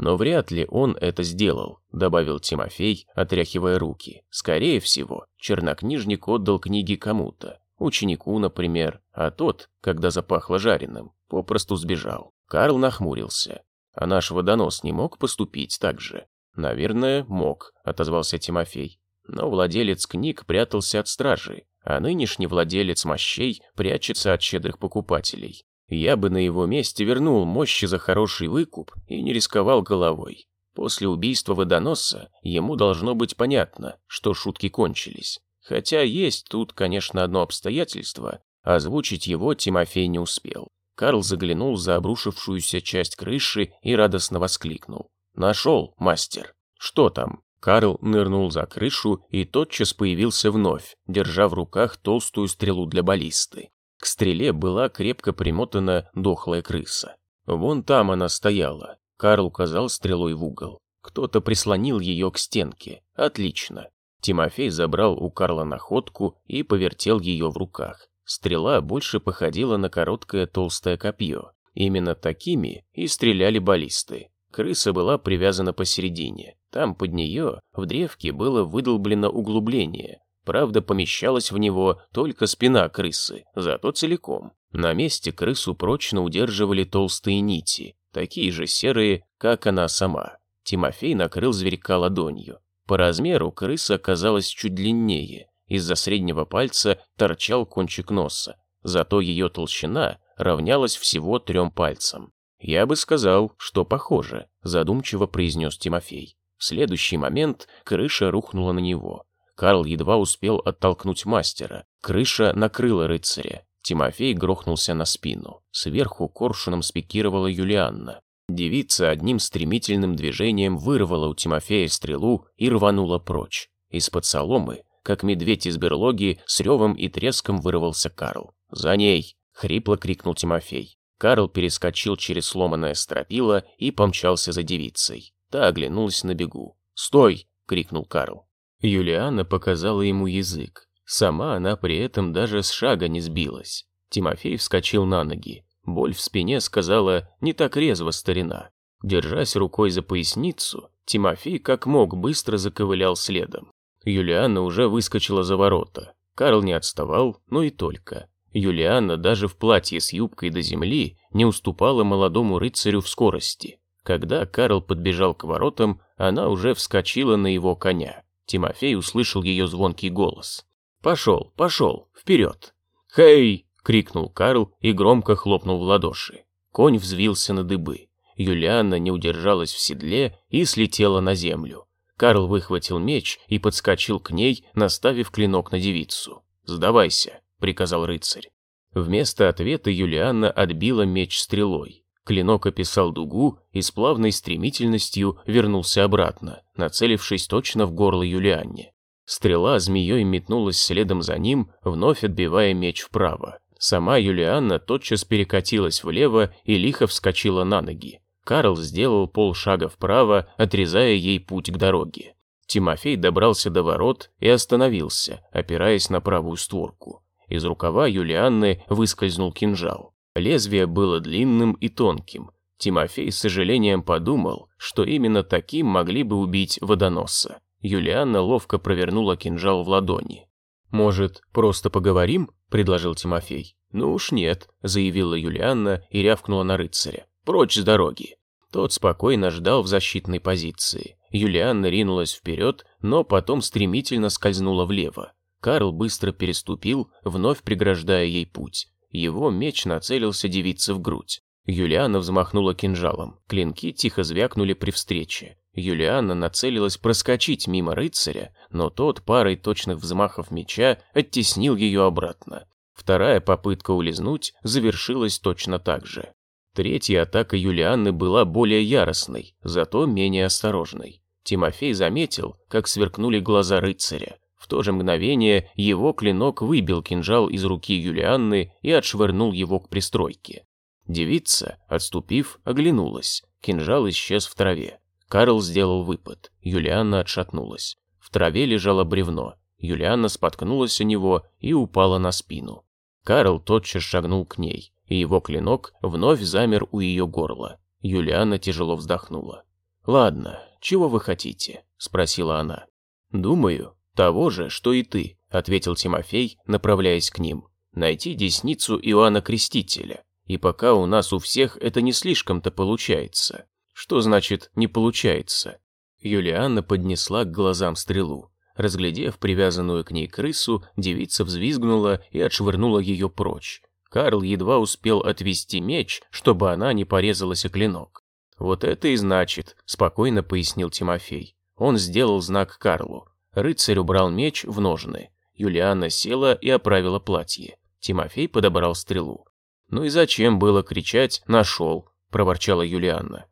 «Но вряд ли он это сделал», — добавил Тимофей, отряхивая руки. «Скорее всего, чернокнижник отдал книги кому-то, ученику, например, а тот, когда запахло жареным, попросту сбежал». Карл нахмурился. «А наш водонос не мог поступить так же?» «Наверное, мог», — отозвался Тимофей. Но владелец книг прятался от стражи, а нынешний владелец мощей прячется от щедрых покупателей. Я бы на его месте вернул мощи за хороший выкуп и не рисковал головой. После убийства водоноса ему должно быть понятно, что шутки кончились. Хотя есть тут, конечно, одно обстоятельство, озвучить его Тимофей не успел. Карл заглянул за обрушившуюся часть крыши и радостно воскликнул. «Нашел, мастер!» «Что там?» Карл нырнул за крышу и тотчас появился вновь, держа в руках толстую стрелу для баллисты. К стреле была крепко примотана дохлая крыса. Вон там она стояла. Карл указал стрелой в угол. Кто-то прислонил ее к стенке. Отлично. Тимофей забрал у Карла находку и повертел ее в руках. Стрела больше походила на короткое толстое копье. Именно такими и стреляли баллисты. Крыса была привязана посередине. Там под нее в древке было выдолблено углубление, Правда, помещалась в него только спина крысы, зато целиком. На месте крысу прочно удерживали толстые нити, такие же серые, как она сама. Тимофей накрыл зверька ладонью. По размеру крыса оказалась чуть длиннее. Из-за среднего пальца торчал кончик носа. Зато ее толщина равнялась всего трем пальцам. «Я бы сказал, что похоже», – задумчиво произнес Тимофей. В следующий момент крыша рухнула на него. Карл едва успел оттолкнуть мастера. Крыша накрыла рыцаря. Тимофей грохнулся на спину. Сверху коршуном спикировала Юлианна. Девица одним стремительным движением вырвала у Тимофея стрелу и рванула прочь. Из-под соломы, как медведь из берлоги, с ревом и треском вырвался Карл. «За ней!» — хрипло крикнул Тимофей. Карл перескочил через сломанное стропило и помчался за девицей. Та оглянулась на бегу. «Стой!» — крикнул Карл. Юлиана показала ему язык. Сама она при этом даже с шага не сбилась. Тимофей вскочил на ноги. Боль в спине сказала «не так резво, старина». Держась рукой за поясницу, Тимофей как мог быстро заковылял следом. Юлианна уже выскочила за ворота. Карл не отставал, но и только. Юлианна даже в платье с юбкой до земли не уступала молодому рыцарю в скорости. Когда Карл подбежал к воротам, она уже вскочила на его коня. Тимофей услышал ее звонкий голос. «Пошел, пошел, вперед!» «Хей!» — крикнул Карл и громко хлопнул в ладоши. Конь взвился на дыбы. Юлианна не удержалась в седле и слетела на землю. Карл выхватил меч и подскочил к ней, наставив клинок на девицу. «Сдавайся», — приказал рыцарь. Вместо ответа Юлианна отбила меч стрелой. Клинок описал дугу и с плавной стремительностью вернулся обратно, нацелившись точно в горло Юлианне. Стрела змеей метнулась следом за ним, вновь отбивая меч вправо. Сама Юлианна тотчас перекатилась влево и лихо вскочила на ноги. Карл сделал полшага вправо, отрезая ей путь к дороге. Тимофей добрался до ворот и остановился, опираясь на правую створку. Из рукава Юлианны выскользнул кинжал. Лезвие было длинным и тонким. Тимофей с сожалением подумал, что именно таким могли бы убить водоноса. Юлианна ловко провернула кинжал в ладони. «Может, просто поговорим?» – предложил Тимофей. «Ну уж нет», – заявила Юлианна и рявкнула на рыцаря. «Прочь с дороги». Тот спокойно ждал в защитной позиции. Юлианна ринулась вперед, но потом стремительно скользнула влево. Карл быстро переступил, вновь преграждая ей путь. Его меч нацелился девице в грудь. Юлиана взмахнула кинжалом. Клинки тихо звякнули при встрече. Юлиана нацелилась проскочить мимо рыцаря, но тот парой точных взмахов меча оттеснил ее обратно. Вторая попытка улизнуть завершилась точно так же. Третья атака Юлианны была более яростной, зато менее осторожной. Тимофей заметил, как сверкнули глаза рыцаря. То же мгновение его клинок выбил кинжал из руки Юлианны и отшвырнул его к пристройке. Девица, отступив, оглянулась. Кинжал исчез в траве. Карл сделал выпад. Юлианна отшатнулась. В траве лежало бревно. Юлианна споткнулась о него и упала на спину. Карл тотчас шагнул к ней, и его клинок вновь замер у ее горла. Юлианна тяжело вздохнула. «Ладно, чего вы хотите?» – спросила она. «Думаю, того же, что и ты», – ответил Тимофей, направляясь к ним. «Найти десницу Иоанна Крестителя. И пока у нас у всех это не слишком-то получается». «Что значит «не получается»?» Юлианна поднесла к глазам стрелу. Разглядев привязанную к ней крысу, девица взвизгнула и отшвырнула ее прочь. Карл едва успел отвести меч, чтобы она не порезалась о клинок. «Вот это и значит», — спокойно пояснил Тимофей. Он сделал знак Карлу. Рыцарь убрал меч в ножны. Юлианна села и оправила платье. Тимофей подобрал стрелу. «Ну и зачем было кричать «нашел», — проворчала Юлианна.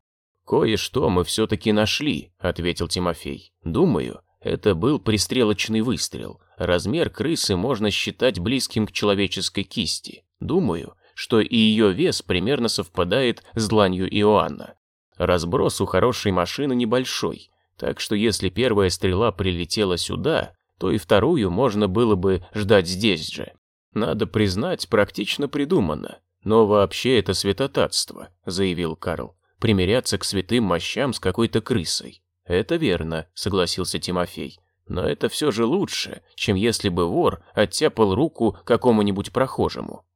«Кое-что мы все-таки нашли», — ответил Тимофей. «Думаю, это был пристрелочный выстрел. Размер крысы можно считать близким к человеческой кисти. Думаю, что и ее вес примерно совпадает с дланью Иоанна. Разброс у хорошей машины небольшой, так что если первая стрела прилетела сюда, то и вторую можно было бы ждать здесь же. Надо признать, практично придумано. Но вообще это святотатство, заявил Карл. Примиряться к святым мощам с какой-то крысой. Это верно, согласился Тимофей. Но это все же лучше, чем если бы вор оттяпал руку какому-нибудь прохожему.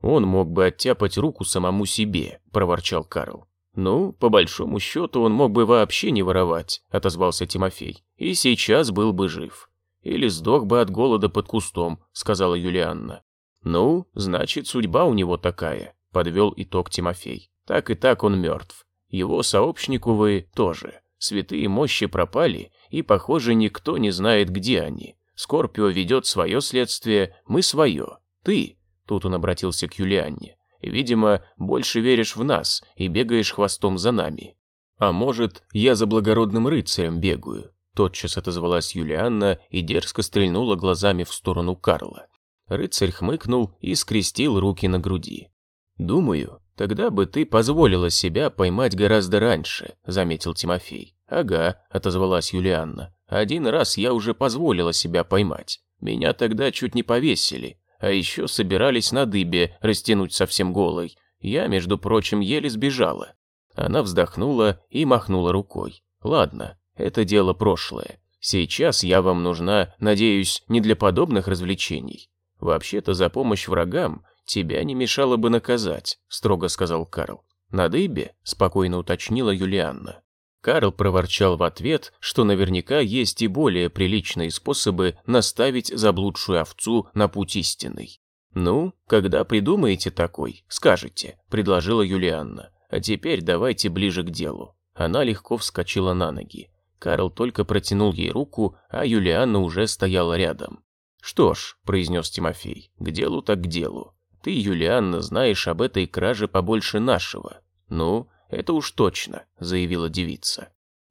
Он мог бы оттяпать руку самому себе, проворчал Карл. «Ну, по большому счету, он мог бы вообще не воровать», — отозвался Тимофей. «И сейчас был бы жив. Или сдох бы от голода под кустом», — сказала Юлианна. «Ну, значит, судьба у него такая», — подвел итог Тимофей. «Так и так он мертв. Его сообщник, увы, тоже. Святые мощи пропали, и, похоже, никто не знает, где они. Скорпио ведет свое следствие, мы свое. Ты, тут он обратился к Юлианне, Видимо, больше веришь в нас и бегаешь хвостом за нами. А может, я за благородным рыцарем бегаю?» Тотчас отозвалась Юлианна и дерзко стрельнула глазами в сторону Карла. Рыцарь хмыкнул и скрестил руки на груди. «Думаю, тогда бы ты позволила себя поймать гораздо раньше», — заметил Тимофей. «Ага», — отозвалась Юлианна. «Один раз я уже позволила себя поймать. Меня тогда чуть не повесили, а еще собирались на дыбе растянуть совсем голой. Я, между прочим, еле сбежала. Она вздохнула и махнула рукой. Ладно, это дело прошлое. Сейчас я вам нужна, надеюсь, не для подобных развлечений. Вообще-то за помощь врагам тебя не мешало бы наказать», — строго сказал Карл. «На дыбе?» — спокойно уточнила Юлианна. Карл проворчал в ответ, что наверняка есть и более приличные способы наставить заблудшую овцу на путь истинный. «Ну, когда придумаете такой, скажете», — предложила Юлианна. «А теперь давайте ближе к делу». Она легко вскочила на ноги. Карл только протянул ей руку, а Юлианна уже стояла рядом. «Что ж», — произнес Тимофей, — «к делу так к делу. Ты, Юлианна, знаешь об этой краже побольше нашего». «Ну, это уж точно», — заявила девица.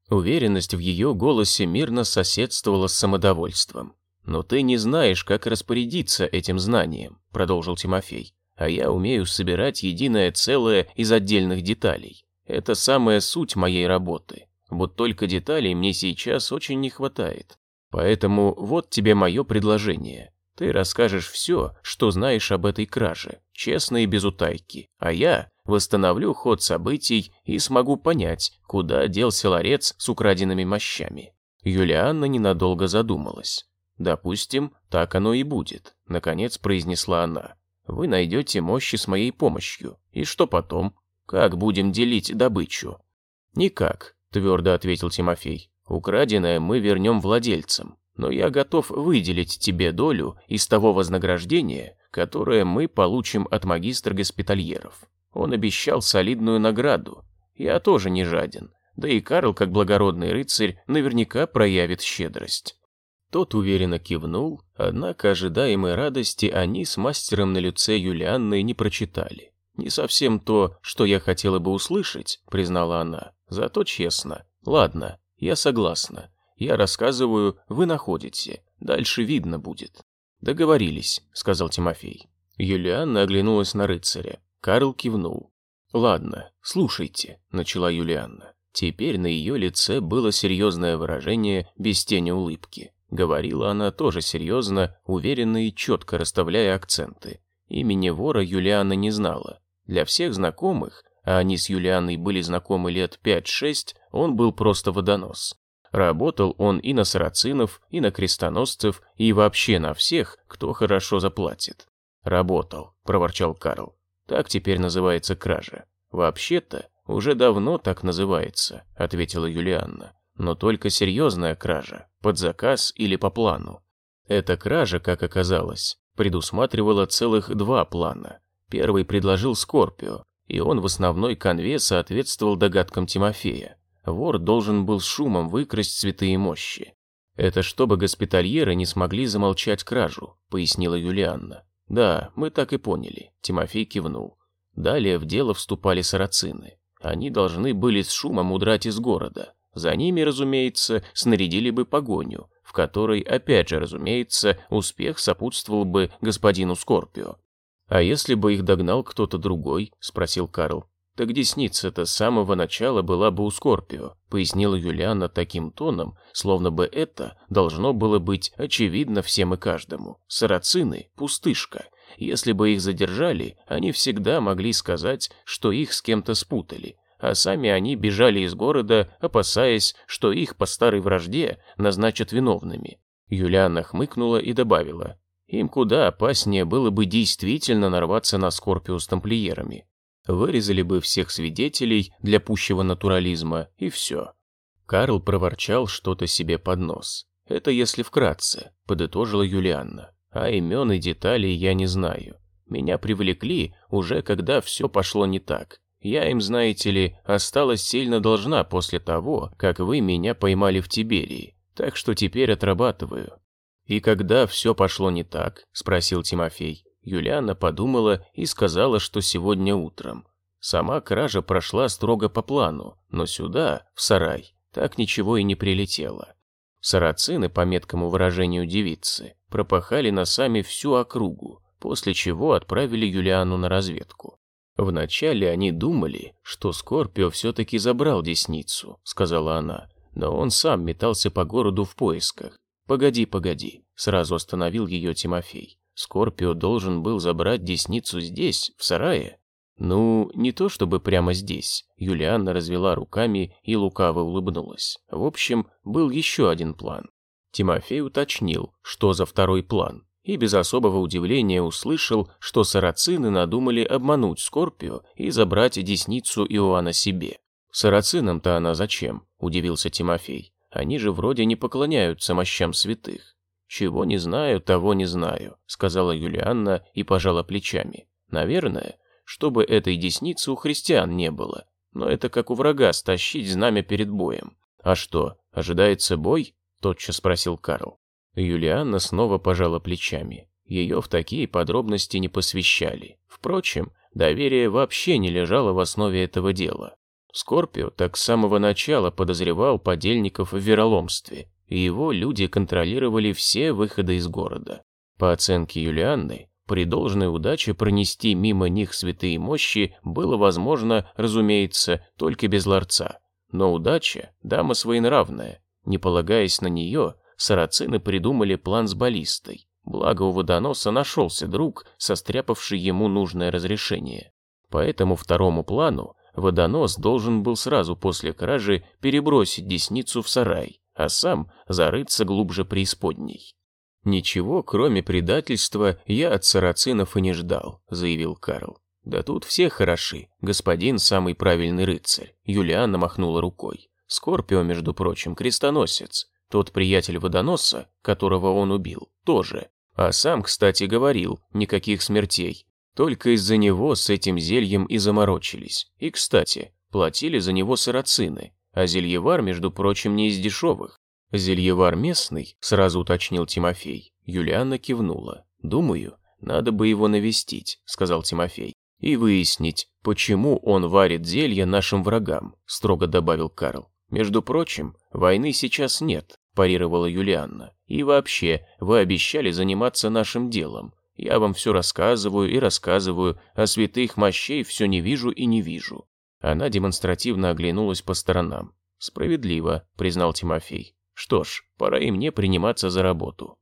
Уверенность в ее голосе мирно соседствовала с самодовольством. «Но ты не знаешь, как распорядиться этим знанием», — продолжил Тимофей. «А я умею собирать единое целое из отдельных деталей. Это самая суть моей работы. Вот только деталей мне сейчас очень не хватает. Поэтому вот тебе мое предложение. Ты расскажешь все, что знаешь об этой краже, честно и без утайки, а я восстановлю ход событий и смогу понять, куда делся ларец с украденными мощами». Юлианна ненадолго задумалась. «Допустим, так оно и будет», — наконец произнесла она. «Вы найдете мощи с моей помощью. И что потом? Как будем делить добычу?» «Никак», — твердо ответил Тимофей. «Украденное мы вернем владельцам, но я готов выделить тебе долю из того вознаграждения, которое мы получим от магистра госпитальеров. Он обещал солидную награду. Я тоже не жаден, да и Карл, как благородный рыцарь, наверняка проявит щедрость». Тот уверенно кивнул, однако ожидаемой радости они с мастером на лице Юлианны не прочитали. «Не совсем то, что я хотела бы услышать», — признала она, — «зато честно. Ладно, я согласна. Я рассказываю, вы находите. Дальше видно будет». «Договорились», — сказал Тимофей. Юлианна оглянулась на рыцаря. Карл кивнул. «Ладно, слушайте», — начала Юлианна. Теперь на ее лице было серьезное выражение без тени улыбки. Говорила она тоже серьезно, уверенно и четко расставляя акценты. Имени вора Юлиана не знала. Для всех знакомых, а они с Юлианой были знакомы лет 5-6, он был просто водонос. Работал он и на сарацинов, и на крестоносцев, и вообще на всех, кто хорошо заплатит. «Работал», — проворчал Карл. «Так теперь называется кража». «Вообще-то, уже давно так называется», — ответила Юлианна но только серьезная кража, под заказ или по плану. Эта кража, как оказалось, предусматривала целых два плана. Первый предложил Скорпио, и он в основной конве соответствовал догадкам Тимофея. Вор должен был с шумом выкрасть святые мощи. «Это чтобы госпитальеры не смогли замолчать кражу», — пояснила Юлианна. «Да, мы так и поняли», — Тимофей кивнул. Далее в дело вступали сарацины. Они должны были с шумом удрать из города. За ними, разумеется, снарядили бы погоню, в которой, опять же, разумеется, успех сопутствовал бы господину Скорпио. «А если бы их догнал кто-то другой?» — спросил Карл. «Так десница-то с самого начала была бы у Скорпио», — пояснила Юлиана таким тоном, словно бы это должно было быть очевидно всем и каждому. «Сарацины — пустышка. Если бы их задержали, они всегда могли сказать, что их с кем-то спутали, а сами они бежали из города, опасаясь, что их по старой вражде назначат виновными. Юлиана хмыкнула и добавила, им куда опаснее было бы действительно нарваться на Скорпио с тамплиерами. Вырезали бы всех свидетелей для пущего натурализма, и все. Карл проворчал что-то себе под нос. «Это если вкратце», — подытожила Юлианна. «А имен и деталей я не знаю. Меня привлекли уже когда все пошло не так. Я им, знаете ли, осталась сильно должна после того, как вы меня поймали в Тиберии, так что теперь отрабатываю». «И когда все пошло не так?» – спросил Тимофей. Юлиана подумала и сказала, что сегодня утром. Сама кража прошла строго по плану, но сюда, в сарай, так ничего и не прилетело. Сарацины, по меткому выражению девицы, пропахали носами всю округу, после чего отправили Юлиану на разведку. «Вначале они думали, что Скорпио все-таки забрал десницу», — сказала она, «но он сам метался по городу в поисках. Погоди, погоди», — сразу остановил ее Тимофей. «Скорпио должен был забрать десницу здесь, в сарае?» «Ну, не то чтобы прямо здесь», — Юлианна развела руками и лукаво улыбнулась. «В общем, был еще один план. Тимофей уточнил, что за второй план, и без особого удивления услышал, что сарацины надумали обмануть Скорпио и забрать десницу Иоанна себе. «Сарацинам-то она зачем?» – удивился Тимофей. «Они же вроде не поклоняются мощам святых». «Чего не знаю, того не знаю», – сказала Юлианна и пожала плечами. «Наверное, чтобы этой десницы у христиан не было. Но это как у врага стащить знамя перед боем. А что, ожидается бой?» – тотчас спросил Карл. Юлианна снова пожала плечами. Ее в такие подробности не посвящали. Впрочем, доверие вообще не лежало в основе этого дела. Скорпио так с самого начала подозревал подельников в вероломстве, и его люди контролировали все выходы из города. По оценке Юлианны, при должной удаче пронести мимо них святые мощи было возможно, разумеется, только без ларца. Но удача – дама своенравная. Не полагаясь на нее, сарацины придумали план с баллистой. Благо у водоноса нашелся друг, состряпавший ему нужное разрешение. По этому второму плану водонос должен был сразу после кражи перебросить десницу в сарай, а сам зарыться глубже преисподней. «Ничего, кроме предательства, я от сарацинов и не ждал», — заявил Карл. «Да тут все хороши, господин самый правильный рыцарь», — Юлиана махнула рукой. «Скорпио, между прочим, крестоносец. Тот приятель водоноса, которого он убил, тоже. А сам, кстати, говорил, никаких смертей. Только из-за него с этим зельем и заморочились. И, кстати, платили за него сарацины, а зельевар, между прочим, не из дешевых. «Зельевар местный?» – сразу уточнил Тимофей. Юлианна кивнула. «Думаю, надо бы его навестить», – сказал Тимофей. «И выяснить, почему он варит зелье нашим врагам», – строго добавил Карл. «Между прочим, войны сейчас нет», – парировала Юлианна. «И вообще, вы обещали заниматься нашим делом. Я вам все рассказываю и рассказываю, а святых мощей все не вижу и не вижу». Она демонстративно оглянулась по сторонам. «Справедливо», – признал Тимофей. Что ж, пора и мне приниматься за работу.